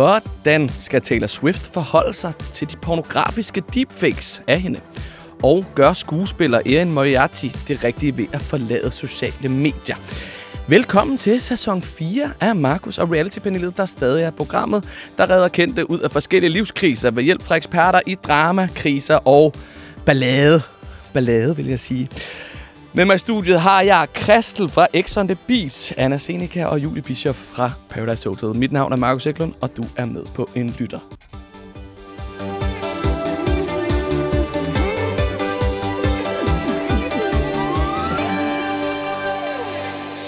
Hvordan skal Taylor Swift forholde sig til de pornografiske deepfakes af hende? Og gør skuespiller Erin Moriarty det rigtige ved at forlade sociale medier? Velkommen til sæson 4 af Markus og Reality-panelet, der stadig er programmet, der redder kendte ud af forskellige livskriser ved hjælp fra eksperter i drama, kriser og ballade. Ballade, vil jeg sige. Med mig i studiet har jeg Kristel fra X on the Beach, Anna Seneca og Julie Bischoff fra Paradise Hotel. Mit navn er Markus Eklund, og du er med på en lytter.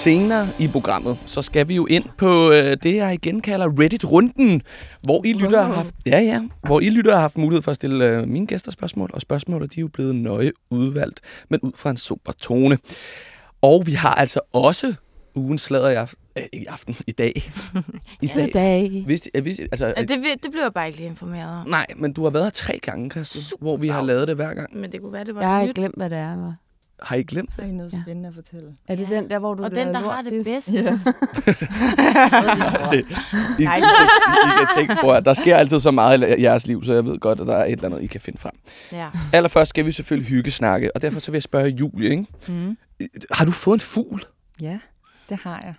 Senere i programmet, så skal vi jo ind på øh, det, jeg igen kalder Reddit-runden, hvor I lytter har haft, ja, ja, hvor I lytter har haft mulighed for at stille øh, mine gæster spørgsmål, og spørgsmålene de er jo blevet nøje udvalgt, men ud fra en super tone. Og vi har altså også ugens slader i aften, øh, i aften, i dag. I dag. Vidste, øh, vidste, altså, Ja, det, det blev jeg bare ikke lige informeret om. Nej, men du har været her tre gange, Christel, Super. hvor vi har lavet det hver gang. Men det kunne være, det var Jeg har nyt. glemt, hvad det er. Hva? Har I glemt det? Har I noget Ja. spændende at fortælle? Er det Ja. den der, hvor du Og den, der har det bedst. Ja. Det, I, I, I kan tænke på, at der sker altid så meget i jeres liv, så jeg ved godt, at der er et eller andet, I kan finde frem. Ja. Allerførst skal vi selvfølgelig hygge snakke, og derfor så vil jeg spørge Julie, ikke? Mm. Har du fået en fugl? ja, det har jeg.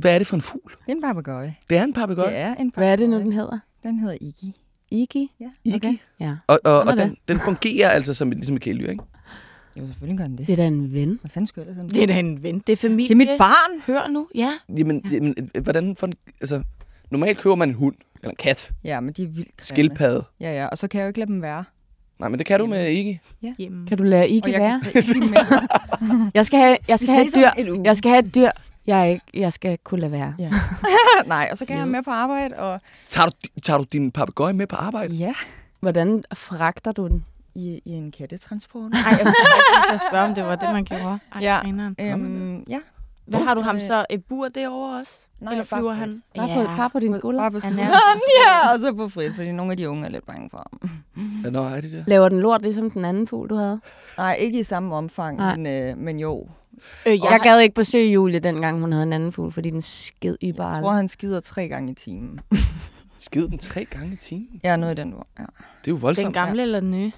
Hvad er det for en fugl? Det er en papegøje. Det er en papegøje. Det er en Hvad er det nu, papegøje. den hedder? Den hedder Iggy. Iggy? Iggy. Okay. Ja. Og, og, og den, den fungerer altså som, ligesom et kæledyr, ikke? Jo, selvfølgelig gør den det. Det er da en ven. Hvad fanden skulle jeg ellers Det er da en ven. Det er familie. Det er mit barn. Hør nu, ja. Jamen, jamen øh, hvordan for en, altså, normalt køber man en hund, eller en kat, Ja, men de er vildt grimme. skildpadde. Ja, ja, og så kan jeg jo ikke lade dem være. Nej, men det kan du med Iggy. Hjemme. Kan du lade Og jeg være? kan. Jeg skal have, jeg skal have et dyr. Jeg skal have et dyr. Jeg, ikke, jeg skal kunne lade være. Ja. Nej, og så kan jeg have med på arbejde, og Tager du, tager du din papegøje med på arbejde? ja, Hvordan fragter du den? I, i en kattetransport. Ej, jeg skulle at spørge, om det var det, man gjorde. Ej, Ja. Øhm, ja. Hvad har du ham Øh, så? Et bur derovre også? Nej, Eller bare flyver frit. han? Bare, på, bare på din skulder? Bare på Han er skulderen. Ja, og så på frit, fordi nogle af de unge er lidt bange for ham. Ja, nå, er det det? Laver den lort ligesom den anden fugl, du havde? Nej, ikke i samme omfang, Nej. men, øh, men jo. Øh, Jeg, jeg gad ikke besøge Julie, dengang hun havde en anden fugl, fordi den sked i Jeg bare. tror, han skider tre gange i timen. Skid den tre gange i timen? Ja, noget i den ord. Ja. Det er jo voldsomt. Den gamle eller den nye?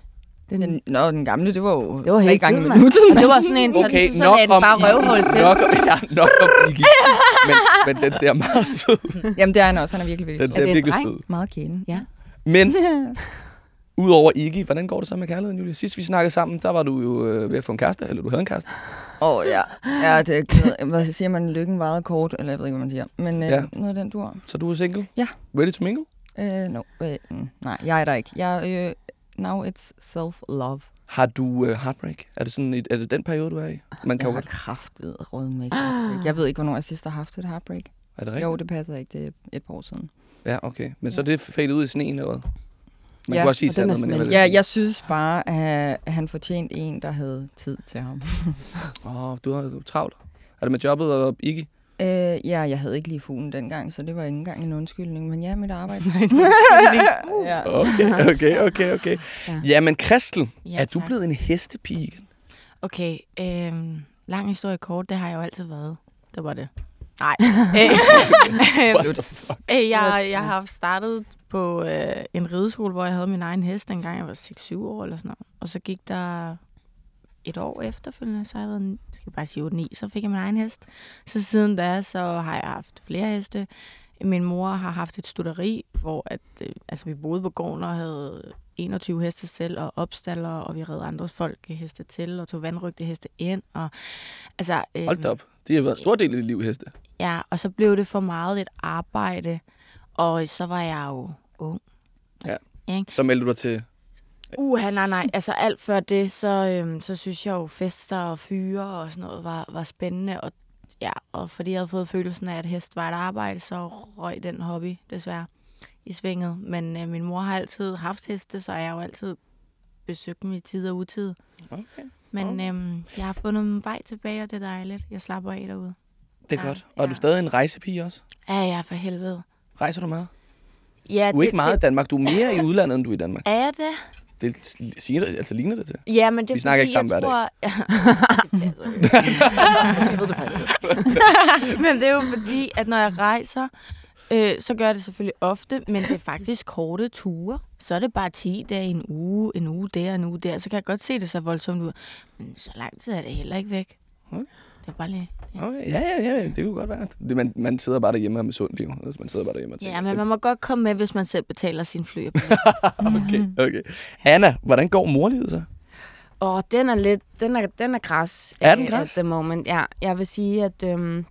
Den, Den, nå, den gamle, det var jo det var tre gange i minuttet. Det var sådan en, så, Okay, så nok den om bare røvhul til. Nok, ja, nok om Iggy. men, men den ser meget sød. Jamen, det er han også. Han er virkelig, virkelig Den ser virkelig sød. ud. Meget kælen. Ja. Men, udover Iggy, hvordan går det så med kærligheden, Julie? Sidst vi snakkede sammen, der var du jo øh, ved at få en kæreste, eller du havde en kæreste. Åh, oh, ja. Ja, det er Hvad siger man? Lykken varede kort, eller jeg ved ikke, hvad man siger. Men øh, Ja. noget af den dur. Så du er single? Ja. Ready to mingle? Øh, no, øh, mm, nej, jeg er der ikke. Jeg, øh, now it's self-love. Har du øh, heartbreak? Er det, sådan et, er det den periode, du er i? Man kan Jeg jo har kraftet råd med heartbreak. Jeg ved ikke, hvornår jeg sidst har haft et heartbreak. Er det rigtigt? Jo, det passer ikke. Det er et par år siden. Ja, okay. Men så er det fadet ud i sneen eller hvad? Man Ja, kunne også sige sandet, men jeg Ja, jeg synes bare, at at han fortjente en, der havde tid til ham. Åh, oh, du har du er travlt. Er det med jobbet og Iggy? Øh, ja, jeg havde ikke lige fuglen dengang, så det var ikke engang en undskyldning. Men ja, mit arbejde. ja. Okay, okay, okay, okay. Ja. Jamen, Kristel, Ja, er du tak. blevet en hestepige igen? Okay, øhm, lang historie kort, det har jeg jo altid været. Det var det. Nej. Øh, What the fuck? Øh, jeg, jeg har startet på øh, en rideskole, hvor jeg havde min egen hest, dengang jeg var 6-7 år eller sådan noget. Og så gik der et år efterfølgende, så har jeg været, skal jeg bare sige 8-9, så fik jeg min egen hest. Så siden da, så har jeg haft flere heste. Min mor har haft et studeri, hvor at, øh, altså, vi boede på gården og havde 21 heste selv, og opstaller, og vi red andres folk heste til, og tog vandrygte heste ind. Og, altså, øh, Hold op. Det har været en stor del af dit liv, heste. Ja, og så blev det for meget et arbejde, og så var jeg jo ung. Ja. Ikke? Så meldte du dig til... Uha, nej, nej. Altså alt før det, så, øhm, så synes jeg jo fester og fyre og sådan noget var, var spændende. Og, ja, og fordi jeg havde fået følelsen af, at hest var et arbejde, så røg den hobby desværre i svinget. Men øh, min mor har altid haft heste, så jeg har jo altid besøgt dem i tid og utid. Okay. Men Okay. øhm, jeg har fundet min vej tilbage, og det er dejligt. Jeg slapper af derude. Det er Ja, godt. Og er du ja. stadig en rejsepige også? Ja, ja, for helvede. Rejser du meget? Ja, Du er ikke meget i Danmark. Du er mere i udlandet, end du er i Danmark. Er jeg det? Det siger det, altså ligner det til. Ja, men det er Vi snakker ikke sammen jeg hver tror... jeg ved det faktisk ikke. men det er jo fordi, at når jeg rejser, øh, så gør jeg det selvfølgelig ofte, men det er faktisk korte ture. Så er det bare 10 dage, en uge, en uge der, en uge der. Så kan jeg godt se det så voldsomt ud. Men så lang tid er det heller ikke væk. Okay. Det er bare lige... Ja. Okay, ja, ja, ja, det kunne godt være. Det, man, man sidder bare derhjemme og med sund liv. Altså, man sidder bare derhjemme og tænker. ja, men man må godt komme med, hvis man selv betaler sin fly. okay, okay. Anna, hvordan går morlivet så? Åh, den er lidt, den er, den er græs. Er den øh, græs? At the moment, ja. Jeg vil sige, at øhm,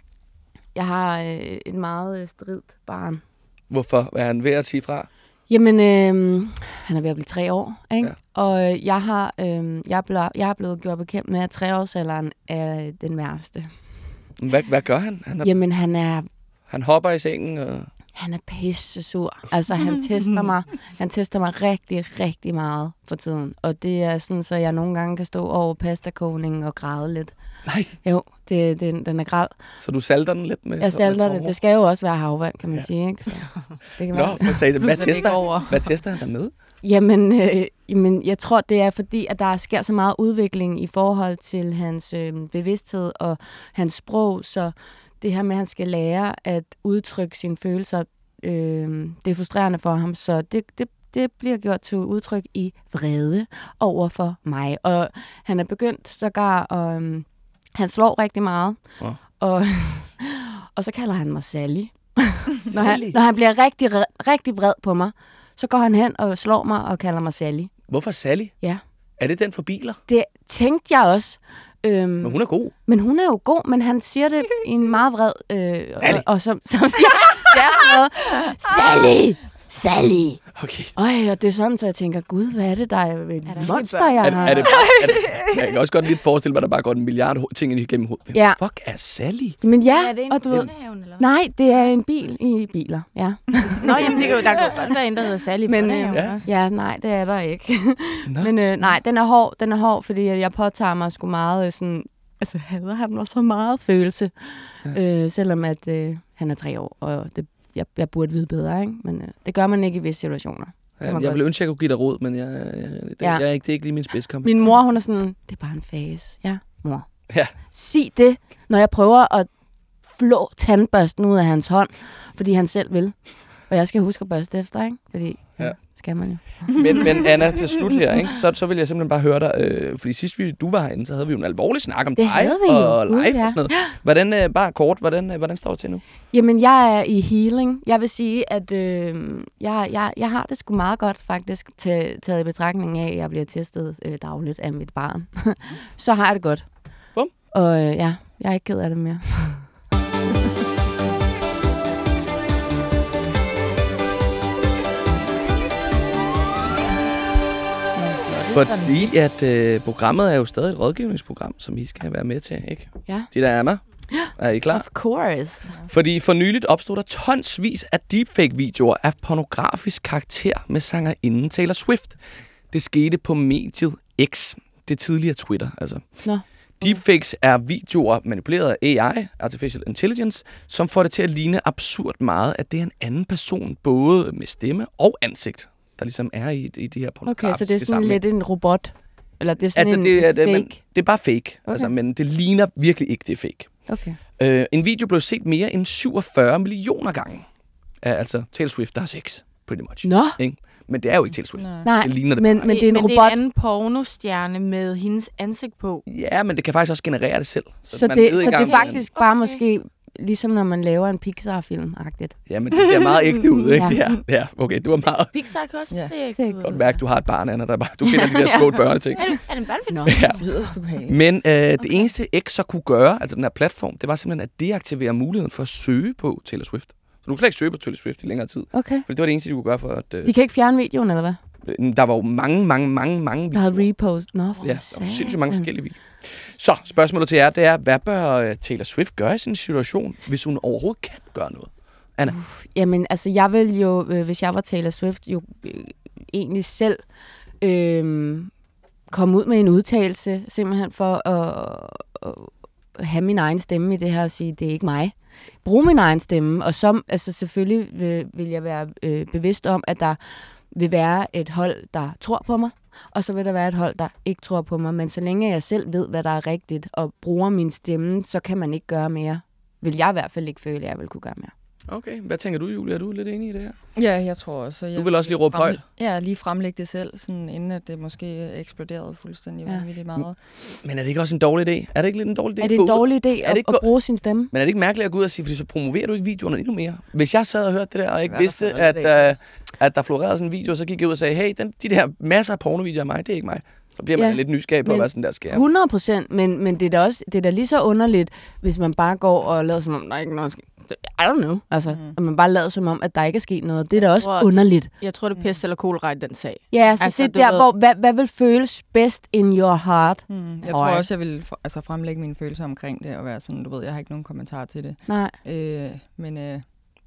jeg har øh, et meget øh, stridt barn. Hvorfor? Er han ved at sige fra? Jamen, øh, han er ved at blive tre år, ikke? Ja. Og øh, jeg har, øh, jeg, er blevet, jeg er blevet gjort bekendt med, at treårsalderen er den værste. Hvad, hvad gør han? Han, er, Jamen, han er, han hopper i sengen og... han er pisse sur. Altså, han tester mig, han tester mig rigtig, rigtig meget for tiden. Og det er sådan, så jeg nogle gange kan stå over pastakogningen og græde lidt. Nej, Jo, det, det, den er græd. så du salter den lidt med... Jeg salter med det. Det skal jo også være havvand, kan man Ja. ja. sige, ikke? Så det kan Nå, være. hvad, sagde, hvad, tester, hvad tester han der med? Jamen, øh, jamen, jeg tror, det er fordi, at der sker så meget udvikling i forhold til hans øh, bevidsthed og hans sprog, så det her med, at han skal lære at udtrykke sine følelser, øh, det er frustrerende for ham, så det, det, det bliver gjort til udtryk i vrede over for mig. Og han er begyndt sågar, og øh, han slår rigtig meget, Nå. og, og så kalder han mig Sally. når, han, når han bliver rigtig, rigtig vred på mig, så går han hen og slår mig og kalder mig Sally. Hvorfor Sally? Ja. Er det den for biler? Det tænkte jeg også. Øhm, Men hun er god. men hun er jo god, men han siger det i en meget vred... Øh, Sally. og, og som, som siger, ja, noget. Sally! Sally! Okay. Øj, og det er sådan, så jeg tænker, gud, hvad er det, der er et der monster, jeg Er, har? er det, er det, jeg kan også godt lidt forestille mig, at der bare går en milliard ting ind igennem hovedet. Ja. fuck er Sally? Men ja, er det en og du ved, eller? Nej, det er en bil i biler, ja. Nå, jamen, det kan jo, der kan godt være en, der hedder Sally Men, øh, Ja. også. Ja, nej, det er der ikke. Nå. Men øh, nej, den er hård, den er hård, fordi jeg påtager mig sgu meget øh, sådan, altså hader han mig så meget følelse, ja. øh, selvom at øh, han er tre år, og det, jeg, jeg burde vide bedre, ikke? Men øh, det gør man ikke i visse situationer. Ja, jeg godt. ville ønske, at jeg kunne give dig råd, men jeg, jeg, det, Ja. jeg er ikke, det er ikke lige min spidskom. Min mor, hun er sådan, det er bare en fase. Ja, mor. Ja. Sig det, når jeg prøver at flå tandbørsten ud af hans hånd, fordi han selv vil. Og jeg skal huske at børste efter, ikke? Fordi ja. Ja. Skal man jo. Men, men Anna, til slut her, ikke? Så, så vil jeg simpelthen bare høre dig, øh, fordi sidst vi, du var herinde, så havde vi jo en alvorlig snak om Det dig vi og live ja. og sådan noget. Hvordan, øh, bare kort, hvordan, øh, hvordan står det til nu? Jamen, jeg er i healing. Jeg vil sige, at øh, jeg, jeg, jeg har det sgu meget godt faktisk, til, taget i betragtning af, at jeg bliver testet øh, dagligt af mit barn. så har jeg det godt. Bum. Og øh, ja, jeg er ikke ked af det mere. Fordi at øh, programmet er jo stadig et rådgivningsprogram, som I skal være med til, ikke? Ja. De der er med. Er I klar? Of course. Fordi for nyligt opstod der tonsvis af deepfake-videoer af pornografisk karakter med sangerinden Taylor Swift. Det skete på mediet X, det tidligere Twitter, altså. Nå. Deepfakes er videoer manipuleret af AI, Artificial Intelligence, som får det til at ligne absurd meget, at det er en anden person, både med stemme og ansigt, der ligesom er i, i de her pornografiske Okay, så det er sådan sammenhæng. lidt en robot. Eller det er sådan Altså, en det, er, det, fake. men, det er bare fake, okay. Altså, men det ligner virkelig ikke, det er fake. Okay. Øh, en video blev set mere end 47 millioner gange af altså Taylor Swift, der har sex, pretty much. Nå, Ikke? Men det er jo ikke Taylor Swift. Nej. Det ligner det men, bare. men det er en men robot. det er en anden pornostjerne med hendes ansigt på. Ja, men det kan faktisk også generere det selv. så man det, ved så det er faktisk bare Okay. måske ligesom når man laver en Pixar-film-agtigt. Ja, men det ser meget ægte ud, ikke? Ja. Ja, ja okay, det var meget Pixar kan også Ja. se ægte ud. godt mærke, du har et barn, Anna, der bare, du finder de der små børneting. Er det, er det en børnefilm? Nå. Ja. Det lyder stubehageligt. Men øh, det eneste X så kunne gøre, altså den her platform, det var simpelthen at deaktivere muligheden for at søge på Taylor Swift. Så du kunne slet ikke søge på Taylor Swift i længere tid. Okay. For det var det eneste, de kunne gøre for at... Øh, De kan ikke fjerne videoen, eller hvad? der var jo mange, mange, mange, mange Der havde repost. Nå, for Ja, der var sindssygt mange forskellige videoer. Så spørgsmålet til jer, det er, hvad bør øh, Taylor Swift gøre i sin situation, hvis hun overhovedet kan gøre noget? Anna? Jamen, altså, jeg vil jo, øh, hvis jeg var Taylor Swift, jo øh, egentlig selv øh, komme ud med en udtalelse, simpelthen for at, at have min egen stemme i det her og sige, det er ikke mig. Brug min egen stemme, og så, altså selvfølgelig vil, vil jeg være øh, bevidst om, at der vil være et hold, der tror på mig, og så vil der være et hold, der ikke tror på mig. Men så længe jeg selv ved, hvad der er rigtigt, og bruger min stemme, så kan man ikke gøre mere. Vil jeg i hvert fald ikke føle, at jeg vil kunne gøre mere. Okay, hvad tænker du, Julia? Er du lidt enig i det her? Ja, jeg tror også. Jeg Du vil også lige råbe højt? Ja, lige fremlægge det selv, sådan, inden at det måske eksploderede fuldstændig Ja. vanvittigt meget. Men er det ikke også en dårlig idé? Er det ikke lidt en dårlig idé? Er det at en dårlig idé at, at gå- bruge sin stemme? Men er det ikke mærkeligt at gå ud og sige, fordi så promoverer du ikke videoerne endnu mere? Hvis jeg sad og hørte det der, og ikke vidste, at, uh, at der florerede sådan en video, så gik jeg ud og sagde, hey, den, de der masser af pornovideoer af mig, det er ikke mig. Så bliver man Ja, lidt nysgerrig på, hvad sådan der sker. 100 procent, men, men det er da også det er da lige så underligt, hvis man bare går og lader som om, der er ikke noget I don't know. Altså, mm. at man bare lader som om, at der ikke er sket noget. Det er da også tror- underligt. Jeg tror, det er pest eller kolera i den sag. Ja, så altså, Altså, det er der, ved- hvor, hvad, hvad vil føles bedst in your heart? Mm. Jeg Tror tror jeg. også, jeg vil for- altså, fremlægge mine følelser omkring det, og være sådan, du ved, jeg har ikke nogen kommentar til det. Nej. Øh, men øh,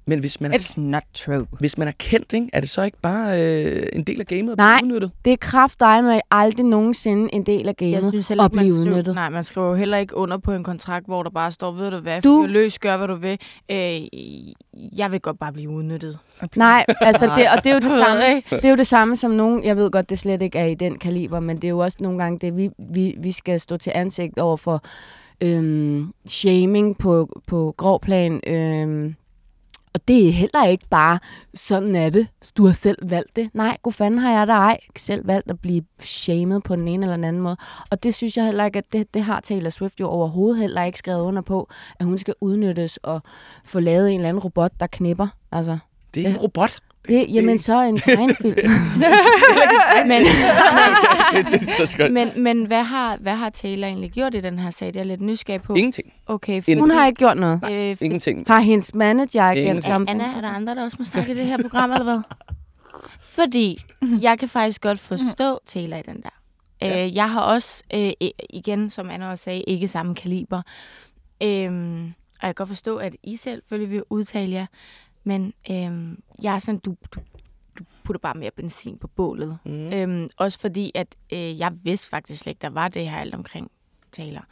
Men hvis man, er, it's not true. hvis man er kendt, ikke, er det så ikke bare øh, en del af gamet at Nej. blive udnyttet? Det er kraft dig med aldrig nogensinde en del af Jeg gamet synes heller at blive skriver, udnyttet. nej, man skriver jo heller ikke under på en kontrakt, hvor der bare står, ved du hvad, Du- løs, gør hvad du vil. Øh, jeg vil godt bare blive udnyttet. Nej, altså det, og det er jo det samme. ikke? Det er jo det samme som nogen, jeg ved godt, det slet ikke er i den kaliber, men det er jo også nogle gange det, vi, vi, vi skal stå til ansigt over for øhm, shaming på, på grov plan. Øhm, og det er heller ikke bare, sådan er det, du har selv valgt det. Nej, god fanden har jeg da ej selv valgt at blive shamed på den ene eller den anden måde. Og det synes jeg heller ikke, at det, det har Taylor Swift jo overhovedet heller ikke skrevet under på, at hun skal udnyttes og få lavet en eller anden robot, der knipper. Altså, Det er en robot. Det, jamen så en tegnefilm. Men, skal... men, men hvad, har, hvad har Taylor egentlig gjort i den her sag? Det er lidt nysgerrig på. Ingenting. Okay, En- Hun har ikke gjort noget. Øh, for, Ingenting. Har hendes manager ikke gennem sammen? Anna, er der andre, der også må snakke i det her program, eller hvad? Fordi jeg kan faktisk godt forstå Taylor i den der. Ja. Øh, jeg har også, øh, igen, som Anna også sagde, ikke samme kaliber. Øhm, og jeg kan godt forstå, at I selv selvfølgelig vil udtale jer. Men øhm, jeg er sådan, du, du, du putter bare mere benzin på bålet. Mm. Øhm, også fordi, at øh, jeg vidste faktisk slet ikke, der var det her alt omkring Taylor.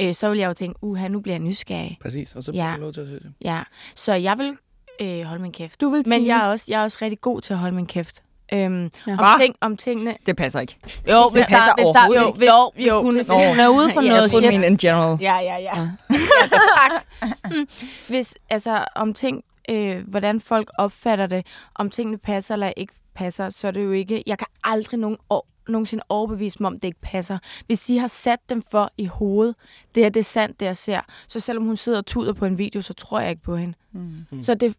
Øh, så ville jeg jo tænke, uha, nu bliver jeg nysgerrig. Præcis, og så Ja. bliver jeg nødt til at se det. Ja, så jeg vil øh, holde min kæft. Du vil Men jeg er, også, jeg er også rigtig god til at holde min kæft. Øhm, Ja. ja. Om, ting, om tingene... Det passer ikke. Jo, hvis der- hvis der- Jo, hvis, jo, hvis jo, hun, hvis- hun er ude for Ja, noget Jeg shit. in general. Ja, ja, ja. Ja. ja tak. Mm. Hvis, altså, om ting, øh, hvordan folk opfatter det, om tingene passer eller ikke passer, så er det jo ikke... Jeg kan aldrig nogen år, nogensinde overbevise mig om, det ikke passer. Hvis de har sat dem for i hovedet, det er det sandt, det jeg ser, så selvom hun sidder og tuder på en video, så tror jeg ikke på hende. Mm. Så det,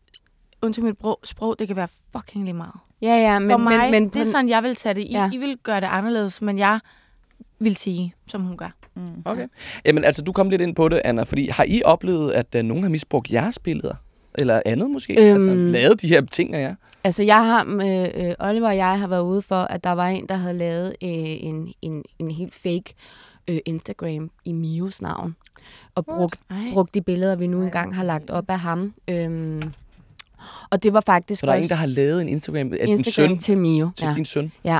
undskyld mit bro- sprog, det kan være fucking lige meget. Ja, ja, men, For mig, men, men det er sådan, jeg vil tage det. I, ja. I vil gøre det anderledes, men jeg vil sige, som hun gør. Mm. Okay. Jamen altså, du kom lidt ind på det, Anna, fordi har I oplevet, at uh, nogen har misbrugt jeres billeder? Eller andet måske? Øhm... Altså, Øhm. lavet de her ting af jer? Altså, jeg har, med, øh, Oliver og jeg har været ude for, at der var en, der havde lavet øh, en, en, en helt fake øh, Instagram i Mios navn. Og brugt, Ej. brugt de billeder, vi nu engang har lagt op af ham. Øhm, og det var faktisk Så der er også en, der har lavet en Instagram af din Instagram søn til Mio. til Ja. din søn. Ja,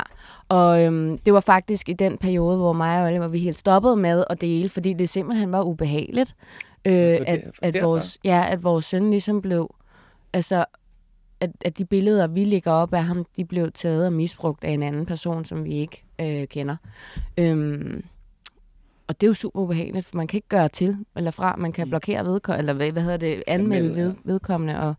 og øhm, det var faktisk i den periode, hvor mig og Oliver vi helt stoppede med at dele, fordi det simpelthen var ubehageligt, øh, at, at, derfor. vores, ja, at vores søn ligesom blev, altså, at, at de billeder, vi lægger op af ham, de blev taget og misbrugt af en anden person, som vi ikke øh, kender. Øhm, og det er jo super ubehageligt, for man kan ikke gøre til eller fra. Man kan Mm. blokere vedkommende, eller hvad, hvad hedder det, anmelde ved, vedkommende. Og,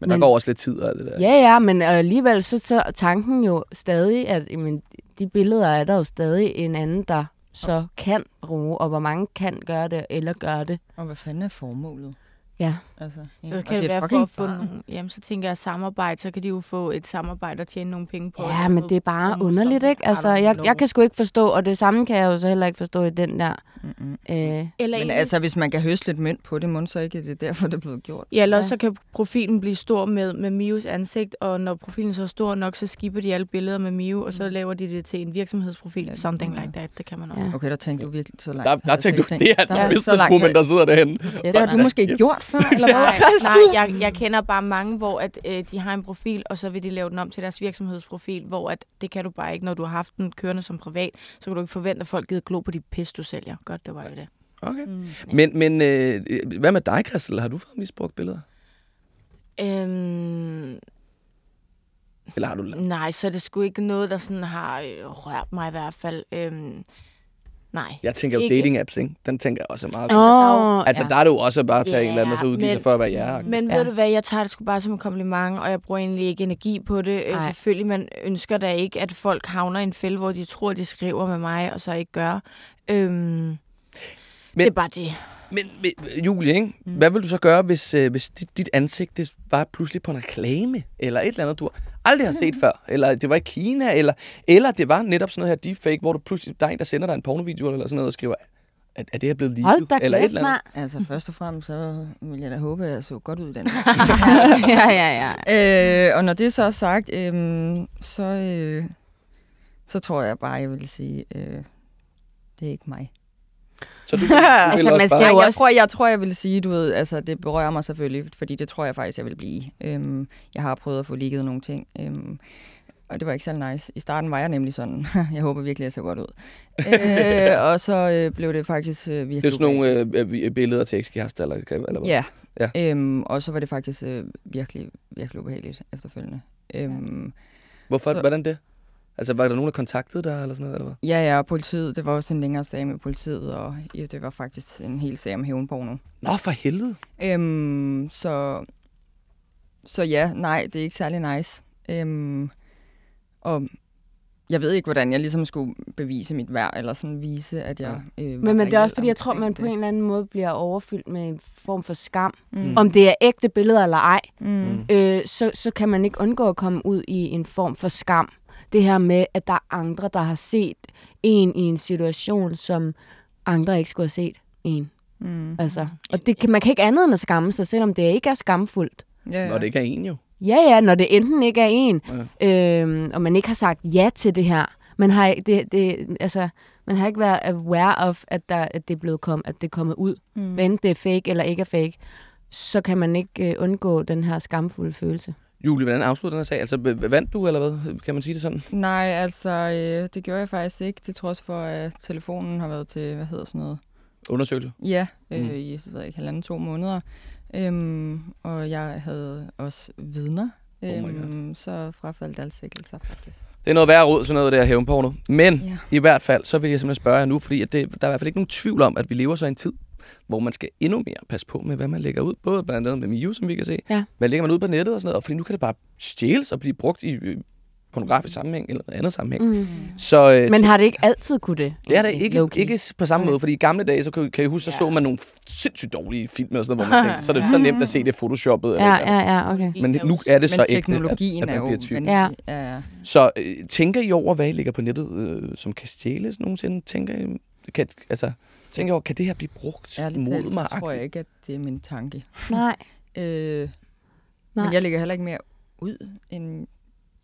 Men, der Men- går også lidt tid og alt det der. Ja, ja, men alligevel så, så er tanken jo stadig, at jamen, de billeder er der jo stadig en anden, der så kan bruge, og hvor mange kan gøre det, eller gøre det. Og hvad fanden er formålet? Ja. Altså, ja. Så og kan det, er være for at få nogle, jamen, så tænker jeg samarbejde, så kan de jo få et samarbejde og tjene nogle penge på. Ja, men det er bare underligt, ikke? Altså, jeg, jeg kan sgu ikke forstå, og det samme kan jeg jo så heller ikke forstå i den der. Mm-mm. Øh, Eller Men altså, hvis man kan høste lidt mønt på det, må så ikke, det er derfor, det er blevet gjort. Ja, eller Ja. så kan profilen blive stor med, med Mios ansigt, og når profilen så er stor nok, så skipper de alle billeder med Mio, og så laver de det til en virksomhedsprofil. Ja, Something ja. like that, det kan man også. Ja. Okay, der tænkte du virkelig så langt. Der, der tænkte du, det er altså langt businesswoman, der sidder derhenne. Det har du måske gjort før, eller hvad? Nej, nej jeg, jeg kender bare mange, hvor at, øh, de har en profil, og så vil de lave den om til deres virksomhedsprofil, hvor at, det kan du bare ikke, når du har haft den kørende som privat, så kan du ikke forvente, at folk gider glo på de pis, du sælger. Godt, det var det. det. Okay. Mm. Men, men øh, hvad med dig, Christel? Har du fået misbrugt billeder? Øhm, Eller har du... nej, så er det sgu ikke noget, der sådan har øh, rørt mig i hvert fald. Øhm, Nej. Jeg tænker jo Ikke- dating apps, ikke? Den tænker jeg også er meget cool. oh, Altså, ja. der er det jo også bare at tage en eller anden og så udgive sig men- for at være jer. Men Ja. ved du hvad, jeg tager det sgu bare som en kompliment, og jeg bruger egentlig ikke energi på det. Øh, Nej. Selvfølgelig, man ønsker da ikke, at folk havner i en fælde, hvor de tror, de skriver med mig, og så ikke gør. Øhm, men, det er bare det. Men, men Julie, ikke? hvad vil du så gøre, hvis, øh, hvis dit, dit ansigt det var pludselig på en reklame, eller et eller andet, du aldrig har set før, eller det var i Kina, eller, eller det var netop sådan noget her deepfake, hvor du pludselig, der er en, der sender dig en pornovideo eller sådan noget, og skriver, er, er det her blevet leaget? eller et eller andet. mand. Altså, først og fremmest, så vil jeg da håbe, at jeg så godt ud i den. ja, ja, ja. øh, og når det så er sagt, øh, så, øh, så tror jeg bare, jeg vil sige, øh, det er ikke mig. Så du, du Altså, man også skal bare, jo Nej, jeg også- tror, jeg tror, jeg vil sige, du ved, altså det berører mig selvfølgelig, fordi det tror jeg faktisk, jeg vil blive. Øhm, jeg har prøvet at få ligget nogle ting, øhm, og det var ikke særlig nice. I starten var jeg nemlig sådan, jeg håber virkelig, jeg ser godt ud. øh, og så øh, blev det faktisk øh, virkelig... det er sådan nogle øh, øh, billeder til ekskærester, eller, eller hvad? Ja. Ja. ja. Øhm, og så var det faktisk øh, virkelig, virkelig ubehageligt efterfølgende. Øhm, Hvorfor, så- hvordan det? Altså, var der nogen, der kontaktede dig, eller sådan noget, eller hvad? ja, ja, og politiet, det var også en længere sag med politiet, og ja, det var faktisk en hel sag om hævnporno. Nå, for helvede. Øhm, så, så ja, nej, det er ikke særlig nice. Øhm, og jeg ved ikke, hvordan jeg ligesom skulle bevise mit værd, eller sådan vise, at jeg øh, Men, men det er også fordi, jeg tror, man på en eller anden måde bliver overfyldt med en form for skam. Mm. Om det er ægte billeder eller ej, Mm. øh, så, så kan man ikke undgå at komme ud i en form for skam. Det her med, at der er andre, der har set en i en situation, som andre ikke skulle have set en. Mm. Altså, og det kan, man kan ikke andet end at skamme sig, selvom det ikke er skamfuldt. Ja, Når det ikke er en, jo. Ja, ja, når det enten ikke er en, ja. øhm, og man ikke har sagt ja til det her. Man har, ikke- det, det, altså, man har ikke været aware of, at, der, at, det, er blevet kom, at det er kommet ud. Mm. Hvad enten det er fake eller ikke er fake, så kan man ikke øh, undgå den her skamfulde følelse. Julie, hvordan afslutter den her sag? Altså, vandt du, eller hvad? Kan man sige det sådan? Nej, altså, øh, det gjorde jeg faktisk ikke, til trods for, at telefonen har været til, hvad hedder sådan noget, Undersøgelse? Ja, øh, Mm. i jeg ved ikke, halvanden, to måneder. Øhm, og jeg havde også vidner. Oh Øhm, så frafaldt alle sikkelser faktisk. Det er noget værre råd, sådan noget der hævnporno. Men Ja. i hvert fald, så vil jeg simpelthen spørge jer nu, fordi at det, der er i hvert fald ikke nogen tvivl om, at vi lever så i en tid, hvor man skal endnu mere passe på med, hvad man lægger ud. Både blandt andet med Miu, som vi kan se. Ja. Hvad lægger man ud på nettet og sådan noget? Og fordi nu kan det bare stjæles og blive brugt i øh, pornografisk sammenhæng eller noget andet sammenhæng. Mm. Så øh, Men har det ikke altid kunne det? det er det ikke, ikke på samme Nej. måde, fordi i gamle dage, så kan, kan jeg huske, så Ja. så man nogle sindssygt dårlige film eller sådan noget, hvor man tænkte, så er det så nemt at se det photoshoppet. eller Ja, eller ja, ja, okay. Men nu er det så ægte, at, teknologien at man er bliver. Ja. ja. Så øh, tænker I over, hvad I ligger på nettet, øh, som kan stjæles nogensinde? Tænker I, kan, altså, tænker over, kan det her blive brugt Ærligt mod talt, mig? så tror jeg ikke, at det er min tanke. Nej. Øh, Nej. men jeg lægger heller ikke mere ud, end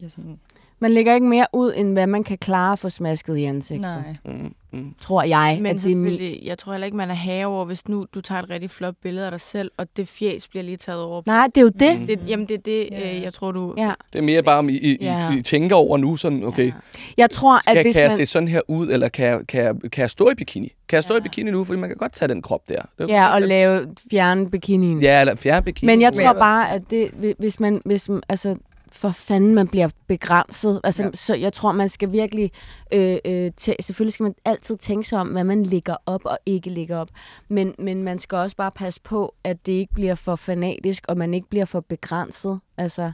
jeg sådan... Man lægger ikke mere ud, end hvad man kan klare at få smasket i ansigtet. Nej. Mm, mm. Tror jeg. Men at det er mi- selvfølgelig, jeg tror heller ikke, man er herre over, hvis nu du tager et rigtig flot billede af dig selv, og det fjes bliver lige taget over. Nej, det er jo det. Mm. Det, jamen, det er det, Ja. øh, jeg tror, du... Ja. Det er mere bare, om I, I, Ja. I, I tænker over nu, sådan, okay, Ja. Jeg tror, skal, at hvis kan jeg man... se sådan her ud, eller kan jeg, kan, jeg, kan jeg stå i bikini? Kan jeg stå Ja. i bikini nu, fordi man kan godt tage den krop der. Det Ja, og lave fjerne bikinien. Ja, eller fjerne bikini. Men jeg tror bare, at det, hvi- hvis man, hvis man, altså, for fanden, man bliver begrænset. Altså, Ja. Så jeg tror, man skal virkelig, øh, øh, tæ- selvfølgelig skal man altid tænke sig om, hvad man lægger op og ikke lægger op. Men, men man skal også bare passe på, at det ikke bliver for fanatisk, og man ikke bliver for begrænset. Altså,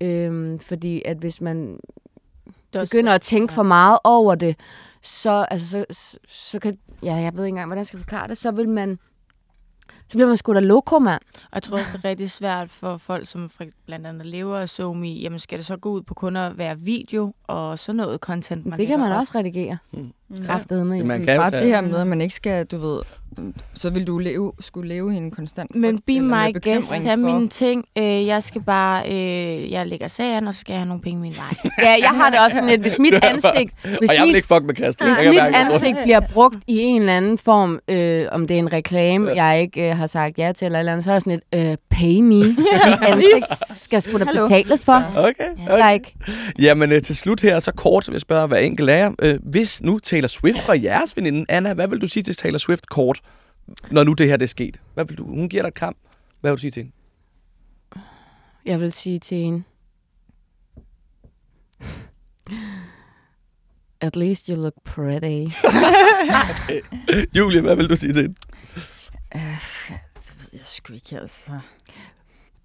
øh, fordi at hvis man er begynder at tænke for meget over det, så, altså, så, så, så kan, ja, jeg ved ikke engang, hvordan jeg skal forklare det, så vil man, så bliver man sgu da loko, mand. Og jeg tror også, det er rigtig svært for folk, som for, blandt andet lever af SoMe. Jamen, skal det så gå ud på kun at være video og sådan noget content, man det kan man op? også redigere. Mm. Kraftedeme. Det jo. man kan jo Bare tage- det her med, at man ikke skal, du ved, så vil du leve, skulle leve i en konstant Men be med my guest, tag for- mine ting. Øh, jeg skal bare, øh, jeg lægger sagen, og så skal jeg have nogle penge min vej. Ja, jeg har det også sådan lidt, hvis mit ansigt, hvis Og jeg vil mit, ikke fuck med Christian. hvis kan mit ansigt bliver brugt i en eller anden form, øh, om det er en reklame, jeg ikke øh, har sagt ja til, eller eller andet, så er jeg sådan lidt, øh, pay me. Mit ansigt skal sgu da Hallo. betales for. Okay, okay. ikke. Jamen øh, til slut her, så kort, så vil jeg spørge hver enkelt af jer. Øh, hvis nu Taylor Swift var jeres veninde, Anna, hvad vil du sige til Taylor Swift kort, når nu det her det er sket? Hvad vil du? Hun giver dig kram. Hvad vil du sige til hende? Jeg vil sige til en... At least you look pretty. Julie, hvad vil du sige til hende? Det ved jeg sgu ikke, altså.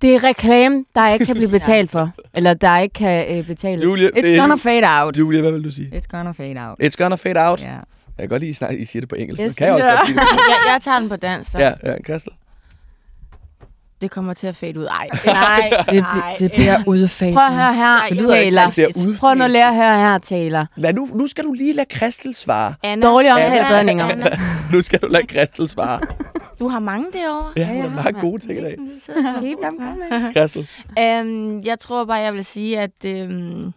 Det er reklame, der ikke kan blive betalt for. Eller der ikke kan øh, betale. Julie, It's det er gonna fade out. Julie, hvad vil du sige? It's gonna fade out. It's gonna fade out. Ja. Jeg kan godt lide, at I snart- I siger det på engelsk. Yes. kan jeg også godt sige det på jeg, jeg tager den på dansk, så. Ja, ja, Christel. Det kommer til at fade ud. Ej. Nej, Det, nej. det bliver udfaset. Prøv at høre her, det lyder Taylor. Prøv nu at lære at høre her, Taylor. Lad nu, nu skal du lige lade Christel svare. Anna, Dårlig omtale Anna, af badninger. Anna, Nu skal du lade Christel svare. Du har mange derovre. Ja, hun har meget gode ting i dag. Coming. Christel. Øhm, jeg tror bare, jeg vil sige, at øhm,